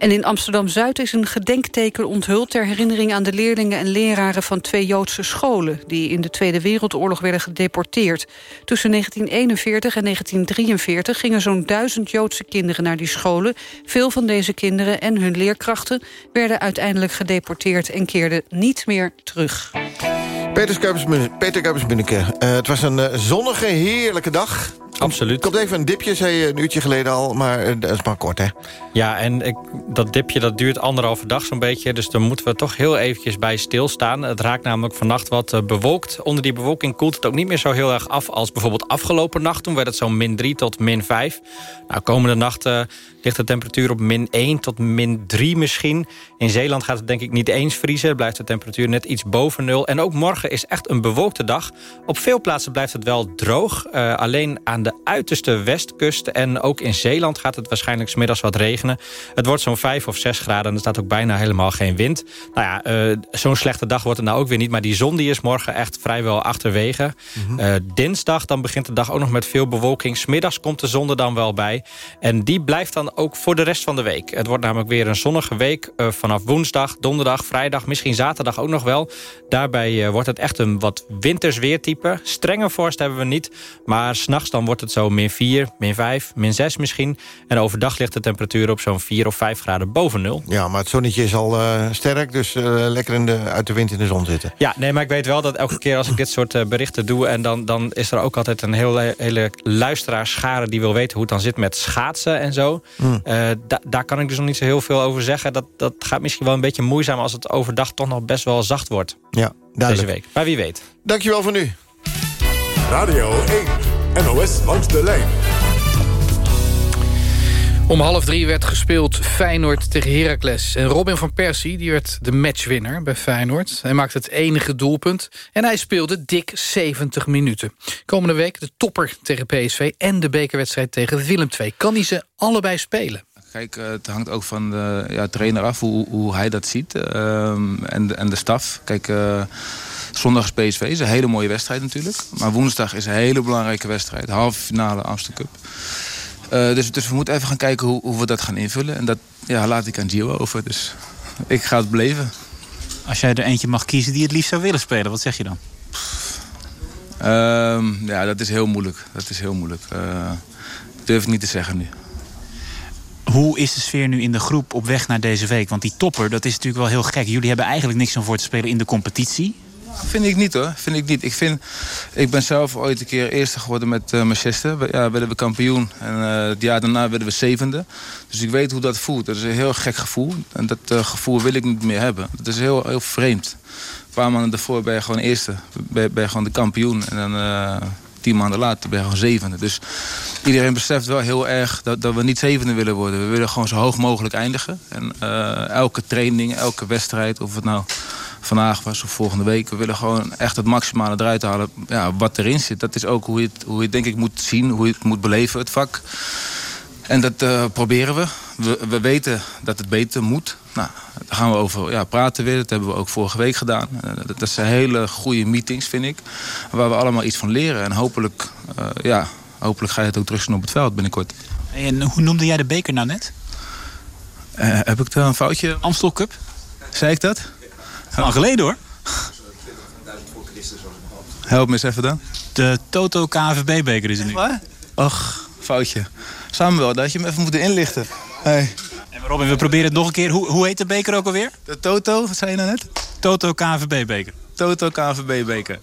En in Amsterdam-Zuid is een gedenkteken onthuld... ter herinnering aan de leerlingen en leraren van twee Joodse scholen... die in de Tweede Wereldoorlog werden gedeporteerd. Tussen 1941 en 1943 gingen zo'n duizend Joodse kinderen naar die scholen. Veel van deze kinderen en hun leerkrachten... werden uiteindelijk gedeporteerd en keerden niet meer terug. Peter Kuipers-Munneke, uh, het was een uh, zonnige, heerlijke dag. Absoluut. Komt even een dipje, zei je een uurtje geleden al, maar uh, dat is maar kort, hè? Ja, en ik, dat dipje dat duurt anderhalve dag zo'n beetje... dus daar moeten we toch heel eventjes bij stilstaan. Het raakt namelijk vannacht wat bewolkt. Onder die bewolking koelt het ook niet meer zo heel erg af... als bijvoorbeeld afgelopen nacht. Toen werd het zo'n min 3 tot min 5. Nou, komende nachten ligt de temperatuur op min 1 tot min 3 misschien. In Zeeland gaat het denk ik niet eens vriezen. Blijft de temperatuur net iets boven nul. En ook morgen is echt een bewolkte dag. Op veel plaatsen blijft het wel droog. Uh, alleen aan de uiterste westkust en ook in Zeeland gaat het waarschijnlijk smiddags wat regenen. Het wordt zo'n 5 of 6 graden en er staat ook bijna helemaal geen wind. Nou ja, uh, zo'n slechte dag wordt het nou ook weer niet. Maar die zon die is morgen echt vrijwel achterwege. Mm -hmm. uh, dinsdag dan begint de dag ook nog met veel bewolking. Smiddags komt de zon er dan wel bij. En die blijft dan ook voor de rest van de week. Het wordt namelijk weer een zonnige week uh, vanaf woensdag, donderdag, vrijdag, misschien zaterdag ook nog wel. Daarbij uh, wordt het echt een wat winters weertype. Strenge vorst hebben we niet, maar s'nachts dan wordt het zo min 4, min 5, min 6 misschien. En overdag ligt de temperatuur op zo'n 4 of 5 graden boven nul. Ja, maar het zonnetje is al uh, sterk, dus lekker in de, uit de wind in de zon zitten. Ja, nee, maar ik weet wel dat elke keer als ik dit soort berichten doe... en dan, dan is er ook altijd een hele, hele luisteraarschare die wil weten hoe het dan zit met schaatsen en zo. Mm. Uh, da daar kan ik dus nog niet zo heel veel over zeggen. Dat, dat gaat misschien wel een beetje moeizaam als het overdag toch nog best wel zacht wordt. Ja, Deze week. Maar wie weet. Dankjewel voor nu. Radio 1, NOS langs de lijn. Om half drie werd gespeeld Feyenoord tegen Heracles. En Robin van Persie die werd de matchwinner bij Feyenoord. Hij maakte het enige doelpunt. En hij speelde dik 70 minuten. Komende week de topper tegen PSV... en de bekerwedstrijd tegen Willem II. Kan hij ze allebei spelen? Kijk, eh, het hangt ook van de ja, trainer af hoe, hoe hij dat ziet. ehm, en, de, en de staf. Kijk, eh, zondag is PSV. is een hele mooie wedstrijd natuurlijk. Maar woensdag is een hele belangrijke wedstrijd. Halve finale Amsterdam Cup. Eh, dus, dus we moeten even gaan kijken hoe, hoe we dat gaan invullen. En dat ja, laat ik aan Gio over. Dus ik ga het beleven. Als jij er eentje mag kiezen die het liefst zou willen spelen, wat zeg je dan? Ehm, ja, dat is heel moeilijk. Dat is heel moeilijk. Eh, durf ik niet te zeggen nu. Hoe is de sfeer nu in de groep op weg naar deze week? Want die topper, dat is natuurlijk wel heel gek. Jullie hebben eigenlijk niks om voor te spelen in de competitie. Vind ik niet hoor. Vind ik niet. Ik, vind, ik ben zelf ooit een keer eerste geworden met uh, Manchester. Ja, werden we kampioen. En eh, het jaar daarna werden we zevende. Dus ik weet hoe dat voelt. Dat is een heel gek gevoel. En dat eh, gevoel wil ik niet meer hebben. Dat is heel, heel vreemd. Een paar maanden daarvoor ben je gewoon eerste. Ben, je- gewoon de kampioen. En dan tien maanden later ben je gewoon zevende. Dus iedereen beseft wel heel erg dat, dat we niet zevende willen worden. We willen gewoon zo hoog mogelijk eindigen. En elke training, elke wedstrijd, of het nou vandaag was of volgende week. We willen gewoon echt het maximale eruit halen ja, wat erin zit. Dat is ook hoe je het, hoe je het denk ik moet zien, hoe je het moet beleven, het vak. En dat eh, proberen we. we. We weten dat het beter moet. Nou, daar gaan we over ja, praten weer. Dat hebben we ook vorige week gedaan. Eh, dat, dat zijn hele goede meetings, vind ik. Waar we allemaal iets van leren. En hopelijk, eh, ja, hopelijk ga je het ook terugzien op het veld binnenkort. En hoe noemde jij de beker nou net? Heb ik daar een foutje? Amstel Cup. Zei ik dat? Lang geleden hoor. Help me eens even dan. De Toto KNVB-beker is het nu. Och, foutje. Samuel, dat had je me even moeten inlichten. Hey. En Robin, we proberen het nog een keer. Hoe, hoe heet de beker ook alweer? De Toto, wat zei je nou net? Toto KNVB-beker. Toto KNVB-beker.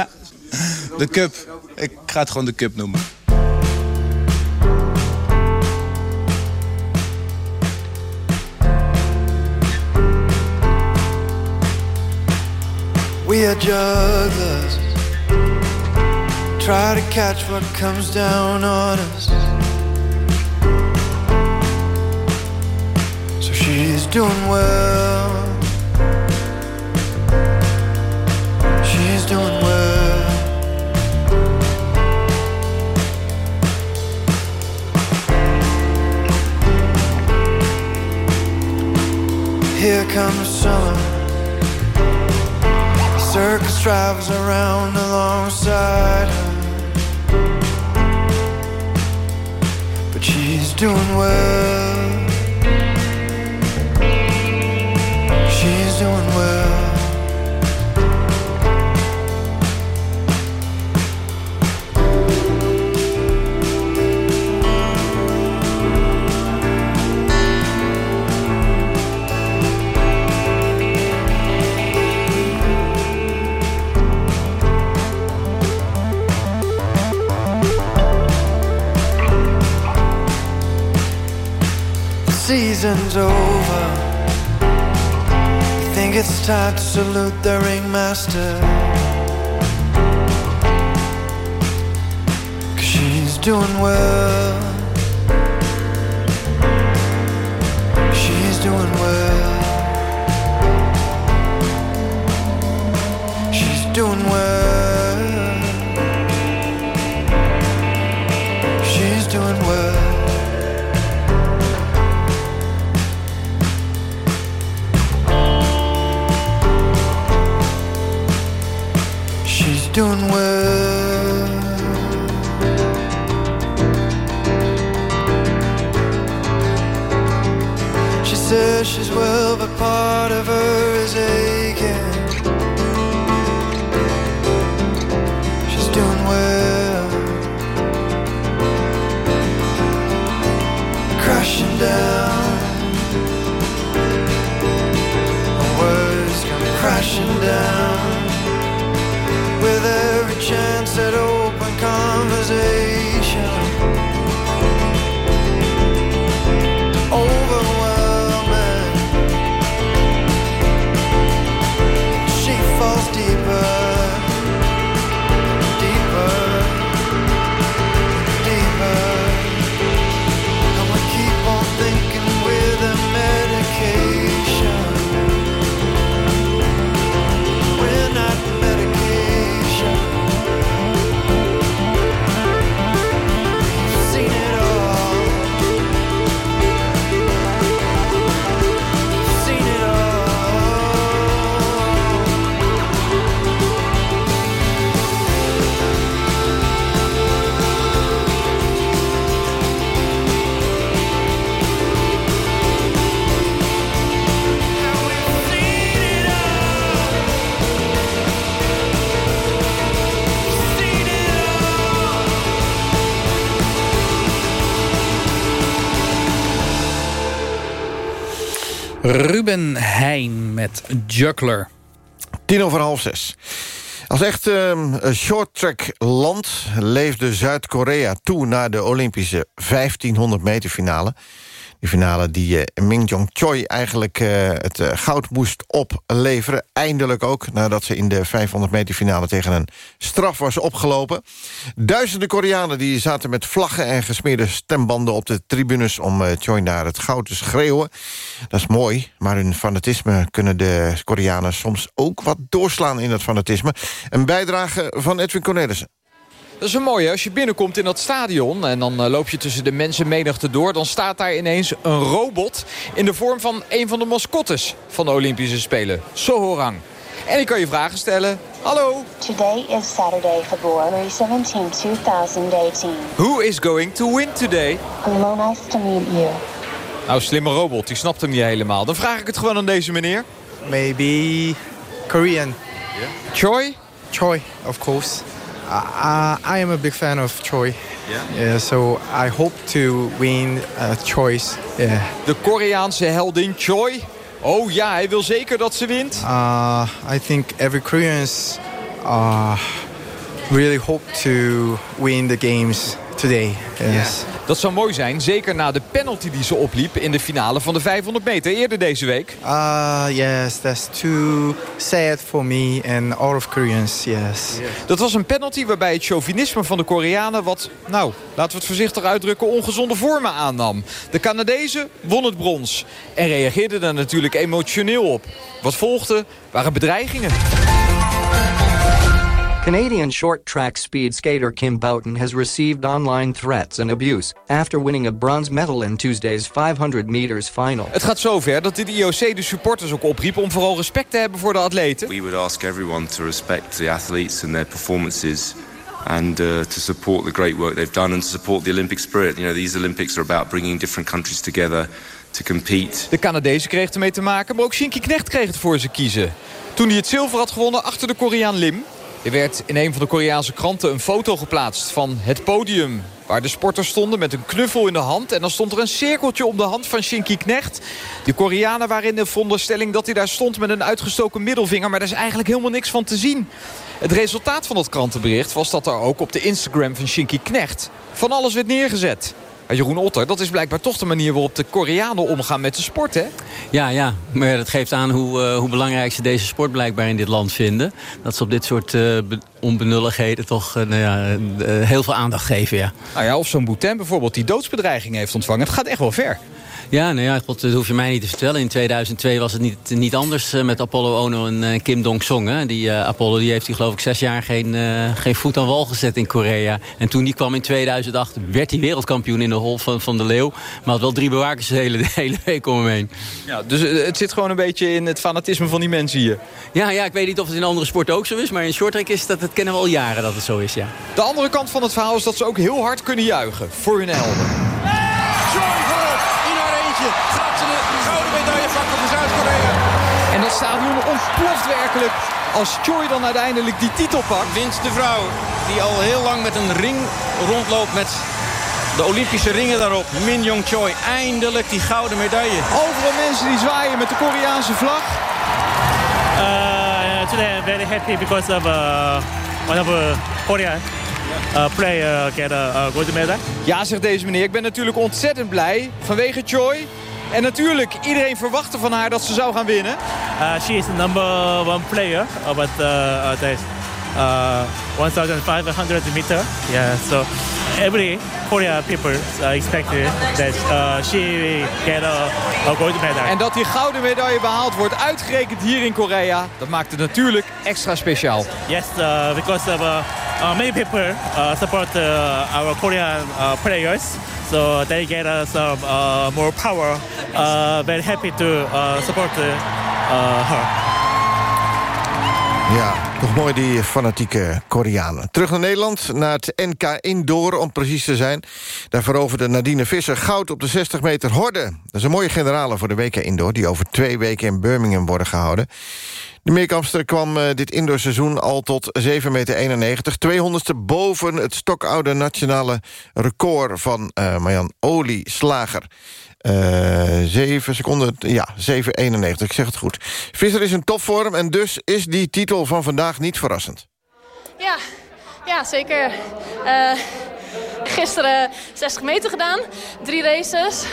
de cup. Ik ga het gewoon de cup noemen. We are jugglers. Try to catch what comes down on us. So she's doing well. She's doing well. Here comes summer. Circus drives around alongside her. But she's doing well. Season's over. I think it's time to salute the ringmaster. Cause she's doing well. She's doing well. She's doing well. Doing well. Ruben Heijn met Juggler. Tien over half zes. Als echt um, shorttrack land leefde Zuid-Korea toe... naar de Olympische 1500 meter finale. Die finale die uh, Ming Jong Choi eigenlijk uh, het uh, goud moest opleveren. Eindelijk ook, nadat ze in de 500 meter finale... tegen een straf was opgelopen. Duizenden Koreanen die zaten met vlaggen en gesmeerde stembanden... op de tribunes om Choi naar het goud te schreeuwen. Dat is mooi, maar hun fanatisme kunnen de Koreanen... soms ook wat doorslaan in dat fanatisme. Een bijdrage van Edwin Cornelissen. Dat is een mooie. Als je binnenkomt in dat stadion en dan loop je tussen de mensenmenigte door... dan staat daar ineens een robot in de vorm van een van de mascottes van de Olympische Spelen. Sohorang. En ik kan je vragen stellen. Hallo. Today is Saturday, February 17, 2018. Who is going to win today? Hello, nice to meet you. Nou, slimme robot, die snapt hem niet helemaal. Dan vraag ik het gewoon aan deze meneer. Maybe Korean. Yeah. Choi? Choi, of course. Uh, I am a big fan of Choi. Yeah. Yeah, so I hope to win uh, Choi's. Yeah. De Koreaanse heldin Choi. Oh ja, hij wil zeker dat ze wint. Uh, I think every Koreans uh, really hope to win the games today. Yes. Dat zou mooi zijn, zeker na de penalty die ze opliep... in de finale van de 500 meter eerder deze week. Uh, yes, that's too sad for me and all of Koreans, yes. Dat was een penalty waarbij het chauvinisme van de Koreanen... wat, nou, laten we het voorzichtig uitdrukken, ongezonde vormen aannam. De Canadezen won het brons en reageerden daar natuurlijk emotioneel op. Wat volgde waren bedreigingen. Canadian short track speed skater Kim Boughton has received online threats and abuse after winning a bronze medal in Tuesday's 500 meters final. Het gaat zover dat de IOC de supporters ook opriep om vooral respect te hebben voor de atleten. We would ask everyone to respect the athletes and their performances and uh, to support the great work they've done and to support the Olympic spirit. You know, these Olympics are about bringing different countries together to compete. De Canadezen kregen ermee te maken, maar ook Shinky Knecht kreeg het voor zijn kiezen. Toen hij het zilver had gewonnen achter de Koreaan Lim. Er werd in een van de Koreaanse kranten een foto geplaatst van het podium... waar de sporters stonden met een knuffel in de hand. En dan stond er een cirkeltje om de hand van Shinky Knecht. De Koreanen waren in de veronderstelling dat hij daar stond met een uitgestoken middelvinger... maar daar is eigenlijk helemaal niks van te zien. Het resultaat van dat krantenbericht was dat er ook op de Instagram van Shinky Knecht... van alles werd neergezet. Jeroen Otter, dat is blijkbaar toch de manier waarop de Koreanen omgaan met de sport, hè? Ja, ja. Maar dat geeft aan hoe, uh, hoe belangrijk ze deze sport blijkbaar in dit land vinden. Dat ze op dit soort uh, onbenulligheden toch uh, nou ja, heel veel aandacht geven, ja. Nou ja, of zo'n Boutin bijvoorbeeld die doodsbedreiging heeft ontvangen. Het gaat echt wel ver. Ja, nou ja, God, dat hoef je mij niet te vertellen. In 2002 was het niet, niet anders met Apollo Ono en uh, Kim Dong-song. Hè. Die uh, Apollo die heeft hij geloof ik zes jaar geen, uh, geen voet aan wal gezet in Korea. En toen die kwam in 2008 werd hij wereldkampioen in de hol van, van de Leeuw. Maar had wel drie bewakers de hele, de hele week om hem heen. Ja, dus het zit gewoon een beetje in het fanatisme van die mensen hier. Ja, ja, ik weet niet of het in andere sporten ook zo is. Maar in shorttrack is dat, het kennen we al jaren dat het zo is, ja. De andere kant van het verhaal is dat ze ook heel hard kunnen juichen voor hun helden. Gaat ze de gouden medaille pakken voor Zuid-Korea. En dat stadion ontploft werkelijk als Choi dan uiteindelijk die titel pakt. Wint de vrouw die al heel lang met een ring rondloopt met de Olympische ringen daarop. Min Jong Choi, eindelijk die gouden medaille. Overal mensen die zwaaien met de Koreaanse vlag. Uh, today I'm very happy because of uh, one of uh, Korea uh, player get a, gold medal. Ja, zegt deze meneer. Ik ben natuurlijk ontzettend blij vanwege Choi. En natuurlijk, iedereen verwachtte van haar dat ze zou gaan winnen. Uh, she is the number one player about uh, this uh, 1500 meter. Yeah, so every Korea people uh, expected that uh, she get a, a gold medal. En dat die gouden medaille behaald wordt, uitgerekend hier in Korea, dat maakt het natuurlijk extra speciaal. Yes, uh, because of uh, uh, many people uh, support uh, our Korean uh, players. So they get uh, some uh, more power. Uh, very happy to uh, support uh, her. Ja, toch mooi die fanatieke Koreanen. Terug naar Nederland, naar het NK Indoor om precies te zijn. Daar veroverde Nadine Visser goud op de 60 meter horde. Dat is een mooie generale voor de WK Indoor... die over twee weken in Birmingham worden gehouden. De meerkampster kwam uh, dit indoorseizoen al tot 7,91 meter. 200ste boven het stokoude nationale record van uh, Marjan Olie Slager. Uh, 7 seconden, ja, 7,91, ik zeg het goed. Visser is in topvorm en dus is die titel van vandaag niet verrassend. Ja, ja zeker. Uh, gisteren 60 meter gedaan, drie races.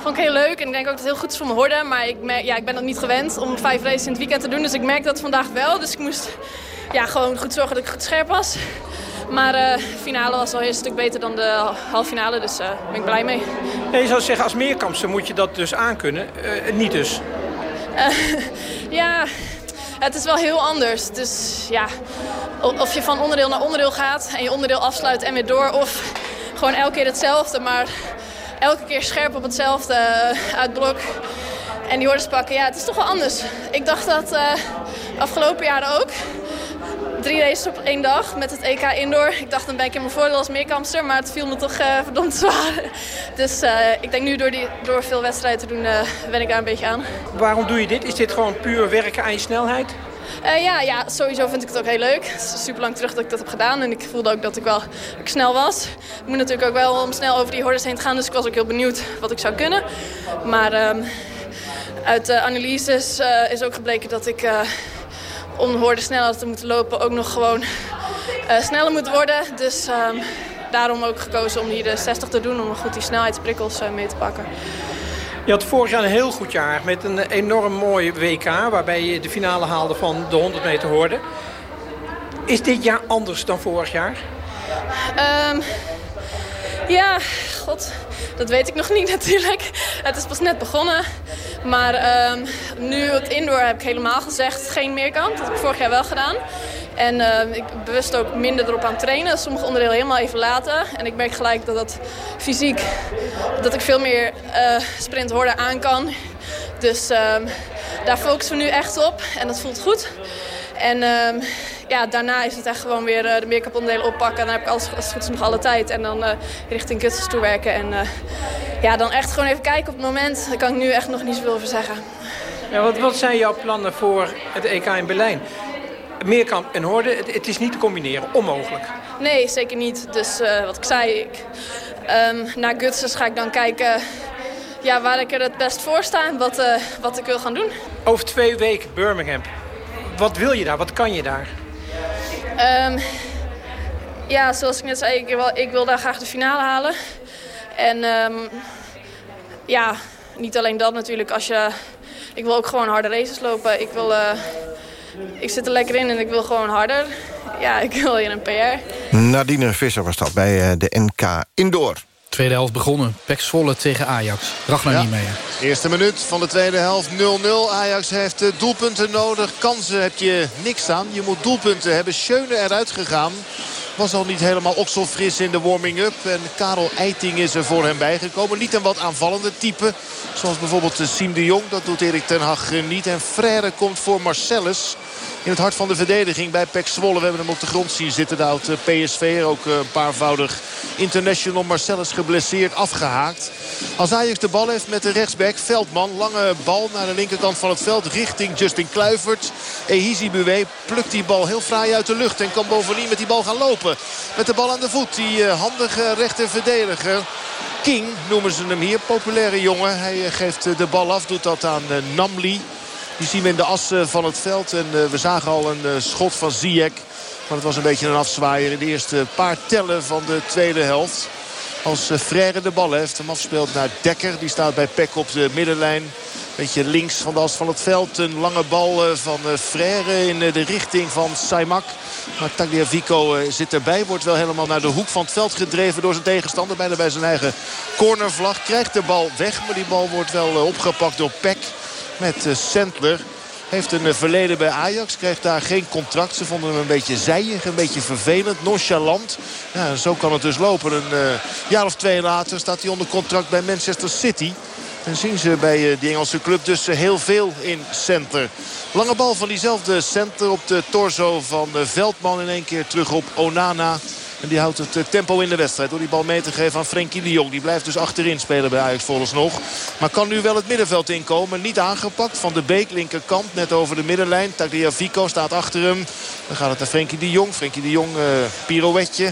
Vond ik heel leuk en ik denk ook dat het heel goed is voor mijn horden. Maar ik, ja, ik ben dat niet gewend om vijf races in het weekend te doen. Dus ik merk dat vandaag wel. Dus ik moest ja, gewoon goed zorgen dat ik goed scherp was. Maar de uh, finale was al een stuk beter dan de halve finale, dus daar uh, ben ik blij mee. Ja, je zou zeggen, als meerkampster moet je dat dus aankunnen. Uh, niet dus. ja, het is wel heel anders. Dus ja, of je van onderdeel naar onderdeel gaat en je onderdeel afsluit en weer door. Of gewoon elke keer hetzelfde, maar elke keer scherp op hetzelfde uitblok. En die hordes pakken, ja, het is toch wel anders. Ik dacht dat afgelopen jaren ook drie races op één dag met het EK Indoor. Ik dacht dan ben ik in mijn voordeel als meerkampster, maar het viel me toch uh, verdomd zwaar. Dus uh, ik denk nu door, die, door veel wedstrijden te doen, uh, ben ik daar een beetje aan. Waarom doe je dit? Is dit gewoon puur werken aan je snelheid? ja, ja, sowieso vind ik het ook heel leuk. Het is super lang terug dat ik dat heb gedaan en ik voelde ook dat ik wel ik snel was. Ik moet natuurlijk ook wel om snel over die hordes heen te gaan, dus ik was ook heel benieuwd wat ik zou kunnen. Maar um, uit de analyses is ook gebleken dat ik om de hoorde sneller te moeten lopen ook nog gewoon uh, sneller moet worden. Dus um, daarom ook gekozen om hier de 60 te doen om goed die snelheidsprikkels uh, mee te pakken. Je had vorig jaar een heel goed jaar met een enorm mooi WK... waarbij je de finale haalde van de 100 meter hoorde. Is dit jaar anders dan vorig jaar? Um, ja, god, dat weet ik nog niet natuurlijk. Het is pas net begonnen. Maar um, nu het indoor heb ik helemaal gezegd geen meerkant. Dat heb ik vorig jaar wel gedaan. En uh, ik bewust ook minder erop aan trainen. Sommige onderdelen helemaal even laten. En ik merk gelijk dat dat fysiek... dat ik veel meer uh, sprint horden aan kan. Dus um, daar focussen we nu echt op. En dat voelt goed. En um, ja, daarna is het echt gewoon weer uh, de meerkapondelen oppakken. En dan heb ik alles, als het goed is nog alle tijd. En dan uh, richting kutsens toe werken. En uh, ja, dan echt gewoon even kijken op het moment. Daar kan ik nu echt nog niet zoveel over zeggen. Ja, wat, wat zijn jouw plannen voor het EK in Berlijn? Meerkamp en Horde, het, het, is niet te combineren, onmogelijk. Nee, zeker niet. Dus wat ik zei, ik, um, na Gutsers ga ik dan kijken ja, waar ik er het best voor sta en wat, wat ik wil gaan doen. Over twee weken Birmingham. Wat wil je daar? Wat kan je daar? Um, ja, zoals ik net zei, ik wil, ik wil daar graag de finale halen. En um, ja, niet alleen dat natuurlijk. Als je, ik wil ook gewoon harde races lopen. Ik, wil, uh, ik zit er lekker in en ik wil gewoon harder. Ja, ik wil in een PR. Nadine Visser was dat bij uh, de NK Indoor. Tweede helft begonnen. Pek Zwolle tegen Ajax. Ragnar ja. Niemeyer. Eerste minuut van de tweede helft 0-0. Ajax heeft doelpunten nodig. Kansen heb je niks aan. Je moet doelpunten hebben. Schöne eruit gegaan. Was al niet helemaal okselfris in de warming-up. En Karel Eiting is er voor hem bijgekomen. Niet een wat aanvallende type. Zoals bijvoorbeeld Siem de Jong. Dat doet Erik ten Hag niet. En Frère komt voor Marcellus in het hart van de verdediging bij Pek Zwolle. We hebben hem op de grond zien zitten. De oud PSV. Ook een paarvoudig international Marcellus geblesseerd afgehaakt. Als Ajax de bal heeft met de rechtsback Veldman. Lange bal naar de linkerkant van het veld richting Justin Kluivert. Ehizi Buwe plukt die bal heel fraai uit de lucht. En kan bovendien met die bal gaan lopen. Met de bal aan de voet. Die handige rechter verdediger. King noemen ze hem hier. Populaire jongen. Hij geeft de bal af. Doet dat aan Namli. Die zien we in de as van het veld. En we zagen al een schot van Ziyech. Maar het was een beetje een afzwaaier in de eerste paar tellen van de tweede helft. Als Frère de bal heeft. Hem afspeelt naar Dekker. Die staat bij Peck op de middenlijn. Beetje links van de as van het veld. Een lange bal van Frère in de richting van Saimak. Maar Tagliafico zit erbij. Wordt wel helemaal naar de hoek van het veld gedreven door zijn tegenstander. Bijna bij zijn eigen cornervlag. Krijgt de bal weg. Maar die bal wordt wel opgepakt door Peck. Met Sandler. Heeft een verleden bij Ajax. Krijgt daar geen contract. Ze vonden hem een beetje zijig. Een beetje vervelend. Nonchalant. Ja, zo kan het dus lopen. Een uh, jaar of twee later staat hij onder contract bij Manchester City. En zien ze bij die Engelse club dus heel veel in center. Lange bal van diezelfde center op de torso van Veldman. In één keer terug op Onana. En die houdt het tempo in de wedstrijd door die bal mee te geven aan Frenkie de Jong. Die blijft dus achterin spelen bij Ajax nog. Maar kan nu wel het middenveld inkomen. Niet aangepakt van de Beek, linkerkant. Net over de middenlijn. Tagliafico staat achter hem. Dan gaat het naar Frenkie de Jong. Frenkie de Jong, uh, pirouetje.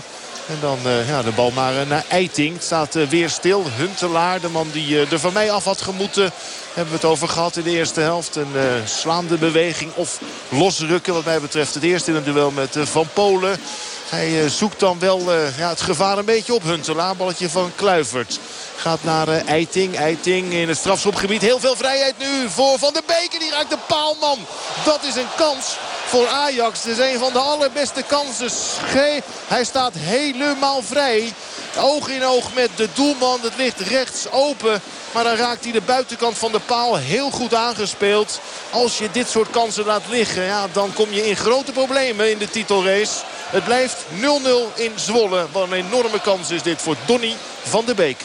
En dan uh, ja, de bal maar naar Eiting. Het staat weer stil. Huntelaar, de man die er van mij af had gemoeten. Hebben we het over gehad in de eerste helft. Een slaande beweging of losrukken wat mij betreft. Het eerste in een duel met Van Polen. Hij zoekt dan wel ja, het gevaar een beetje op Huntelaar. Balletje van Kluivert. Gaat naar Eiting. Eiting in het strafschopgebied. Heel veel vrijheid nu voor Van der Beek. En die raakt de paalman. Dat is een kans voor Ajax. Het is een van de allerbeste kansen. Hij staat helemaal vrij. Oog in oog met de doelman. Het ligt rechts open. Maar dan raakt hij de buitenkant van de paal heel goed aangespeeld. Als je dit soort kansen laat liggen, ja, dan kom je in grote problemen in de titelrace. Het blijft 0-0 in Zwolle. Wat een enorme kans is dit voor Donny van der Beek.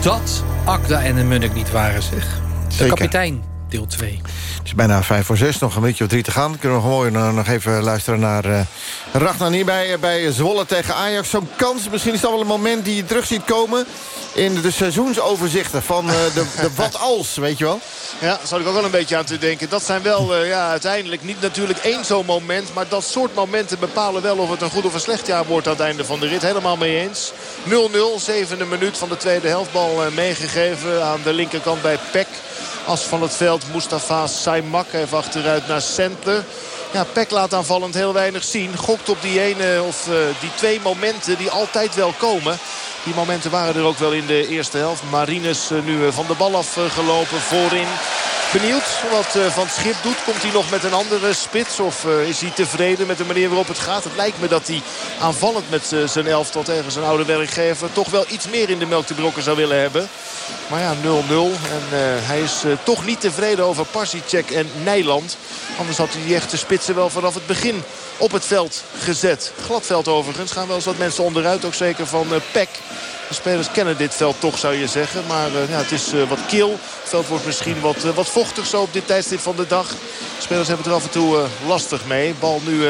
dat Akda en de Munnik niet waren, zeg. De Zeker. kapitein, deel 2. Het is bijna vijf voor zes, nog een beetje of drie te gaan. Kunnen we gewoon eh, nog even luisteren naar uh, Ragnar hier bij, bij Zwolle tegen Ajax. Zo'n kans, misschien is dat wel een moment die je terug ziet komen... in de seizoensoverzichten van eh, de, de wat als, weet je wel? Ja, daar zat ik ook wel een beetje aan te denken. Dat zijn wel eh, ja, uiteindelijk niet natuurlijk één zo'n moment. Maar dat soort momenten bepalen wel of het een goed of een slecht jaar wordt aan het einde van de rit. Helemaal mee eens. 0-0, zevende minuut van de tweede helftbal meegegeven aan de linkerkant bij Peck. As van het veld, Mustafa Saimak even achteruit naar Sentler. Ja, Peck laat aanvallend heel weinig zien. Gokt op die ene of uh, die twee momenten die altijd wel komen. Die momenten waren er ook wel in de eerste helft. Marines uh, nu uh, van de bal afgelopen voorin. Benieuwd wat uh, Van Schip doet. Komt hij nog met een andere spits? Of uh, is hij tevreden met de manier waarop het gaat? Het lijkt me dat hij aanvallend met uh, zijn elftal tegen zijn oude werkgever... toch wel iets meer in de melk te brokken zou willen hebben. Maar ja, 0-0. En hij is toch niet tevreden over Parsicek en Nijland. Anders had hij die echte spitsen wel vanaf het begin op het veld gezet. Gladveld overigens. Gaan wel eens wat mensen onderuit. Ook zeker van Peck. De spelers kennen dit veld toch, zou je zeggen. Maar uh, ja, het is uh, wat kil. Het veld wordt misschien wat, uh, wat vochtig zo op dit tijdstip van de dag. De spelers hebben het er af en toe lastig mee. Bal nu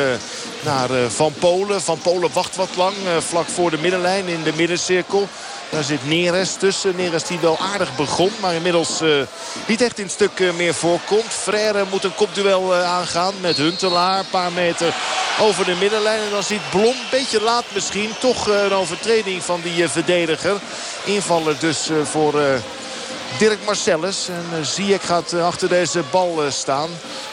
naar Van Polen. Van Polen wacht wat lang. vlak voor de middenlijn in de middencirkel. Daar zit Neres tussen. Neres die wel aardig begon. Maar inmiddels uh, niet echt in stuk uh, meer voorkomt. Frère moet een kopduel uh, aangaan met Huntelaar. Een paar meter over de middenlijn. En dan ziet Blom, een beetje laat misschien, toch een overtreding van die verdediger. Invaller dus voor... Dirk Marcellus. En Ziyech gaat achter deze bal staan.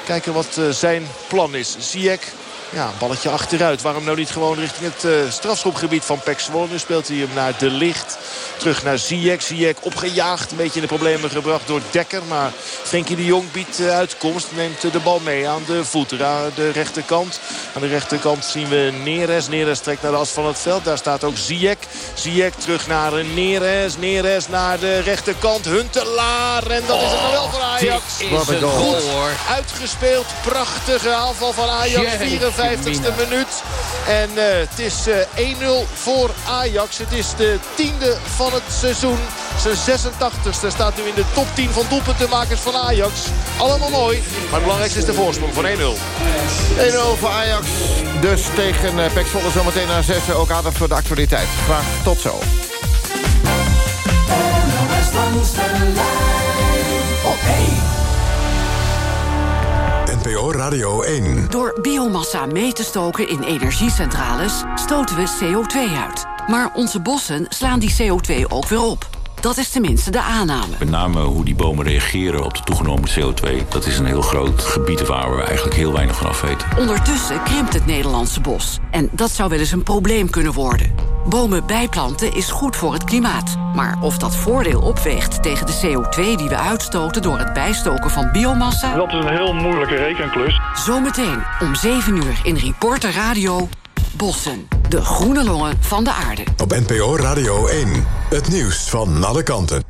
Kijken wat zijn plan is. Ziyech ja, balletje achteruit. Waarom nou niet gewoon richting het uh, strafschopgebied van Pek Zwolle. Nu speelt hij hem naar De Licht. Terug naar Ziyech. Ziyech opgejaagd. Een beetje in de problemen gebracht door Dekker. Maar Frenkie de Jong biedt uh, uitkomst. Neemt uh, de bal mee aan de voet. Aan de rechterkant. Aan de rechterkant zien we Neres. Neres trekt naar de as van het veld. Daar staat ook Ziyech. Ziyech terug naar Neres. Neres naar de rechterkant. Huntelaar. En dat is het nog wel voor Ajax. Is het goed Uitgespeeld. Prachtige aanval van Ajax. 54 50ste minuut. En uh, het is uh, 1-0 voor Ajax. Het is de tiende van het seizoen. Zijn 86ste staat nu in de top 10 van doelpuntenmakers van Ajax. Allemaal mooi. Maar het belangrijkste is de voorsprong van 1-0. 1-0 voor Ajax. Dus tegen uh, Pek Zwolle zometeen naar 6. Ook aandacht voor de actualiteit. Graag tot zo. Op 1. Radio 1. Door biomassa mee te stoken in energiecentrales stoten we CO2 uit. Maar onze bossen slaan die CO2 ook weer op. Dat is tenminste de aanname. Met name hoe die bomen reageren op de toegenomen CO2... dat is een heel groot gebied waar we eigenlijk heel weinig van af weten. Ondertussen krimpt het Nederlandse bos. En dat zou wel eens een probleem kunnen worden. Bomen bijplanten is goed voor het klimaat. Maar of dat voordeel opweegt tegen de CO2 die we uitstoten... door het bijstoken van biomassa... Dat is een heel moeilijke rekenklus. Zometeen om 7 uur in Reporter Radio... Bossen, de groene longen van de aarde. Op NPO Radio 1, het nieuws van alle kanten.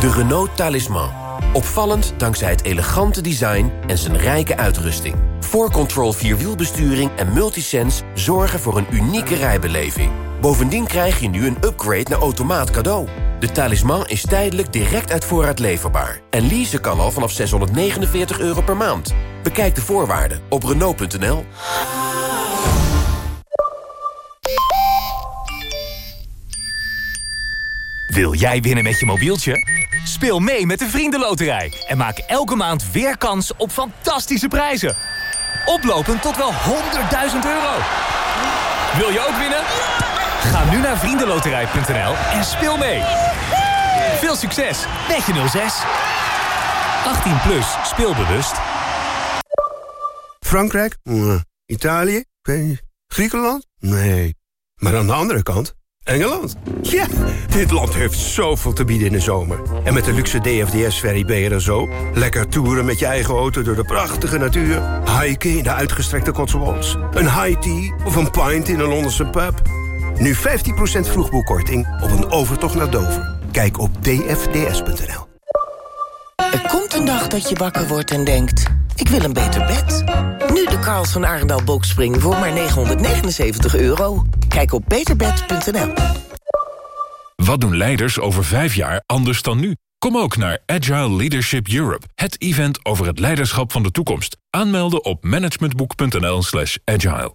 De Renault Talisman. Opvallend dankzij het elegante design en zijn rijke uitrusting. 4Control Vierwielbesturing en Multisense zorgen voor een unieke rijbeleving. Bovendien krijg je nu een upgrade naar automaat cadeau. De talisman is tijdelijk direct uit voorraad leverbaar. En leasen kan al vanaf 649 euro per maand. Bekijk de voorwaarden op Renault.nl. Wil jij winnen met je mobieltje? Speel mee met de Vriendenloterij. En maak elke maand weer kans op fantastische prijzen. Oplopend tot wel 100.000 euro. Wil je ook winnen? Ga nu naar vriendenloterij.nl en speel mee. Veel succes met je 06. 18 plus, speelbewust. Frankrijk? Italië? Griekenland? Nee. Maar aan de andere kant, Engeland. Ja, dit land heeft zoveel te bieden in de zomer. En met de luxe DFDS-ferry ben je er zo. Lekker toeren met je eigen auto door de prachtige natuur. Hiken in de uitgestrekte Cotswolds. Een high tea of een pint in een Londense pub. Nu 15% vroegboekkorting op een overtocht naar Dover. Kijk op dfds.nl. Er komt een dag dat je wakker wordt en denkt... ik wil een beter bed. Nu de Karls van Arendal Boxspring voor maar 979 euro. Kijk op beterbed.nl. Wat doen leiders over vijf jaar anders dan nu? Kom ook naar Agile Leadership Europe, het event over het leiderschap van de toekomst. Aanmelden op managementboek.nl slash agile.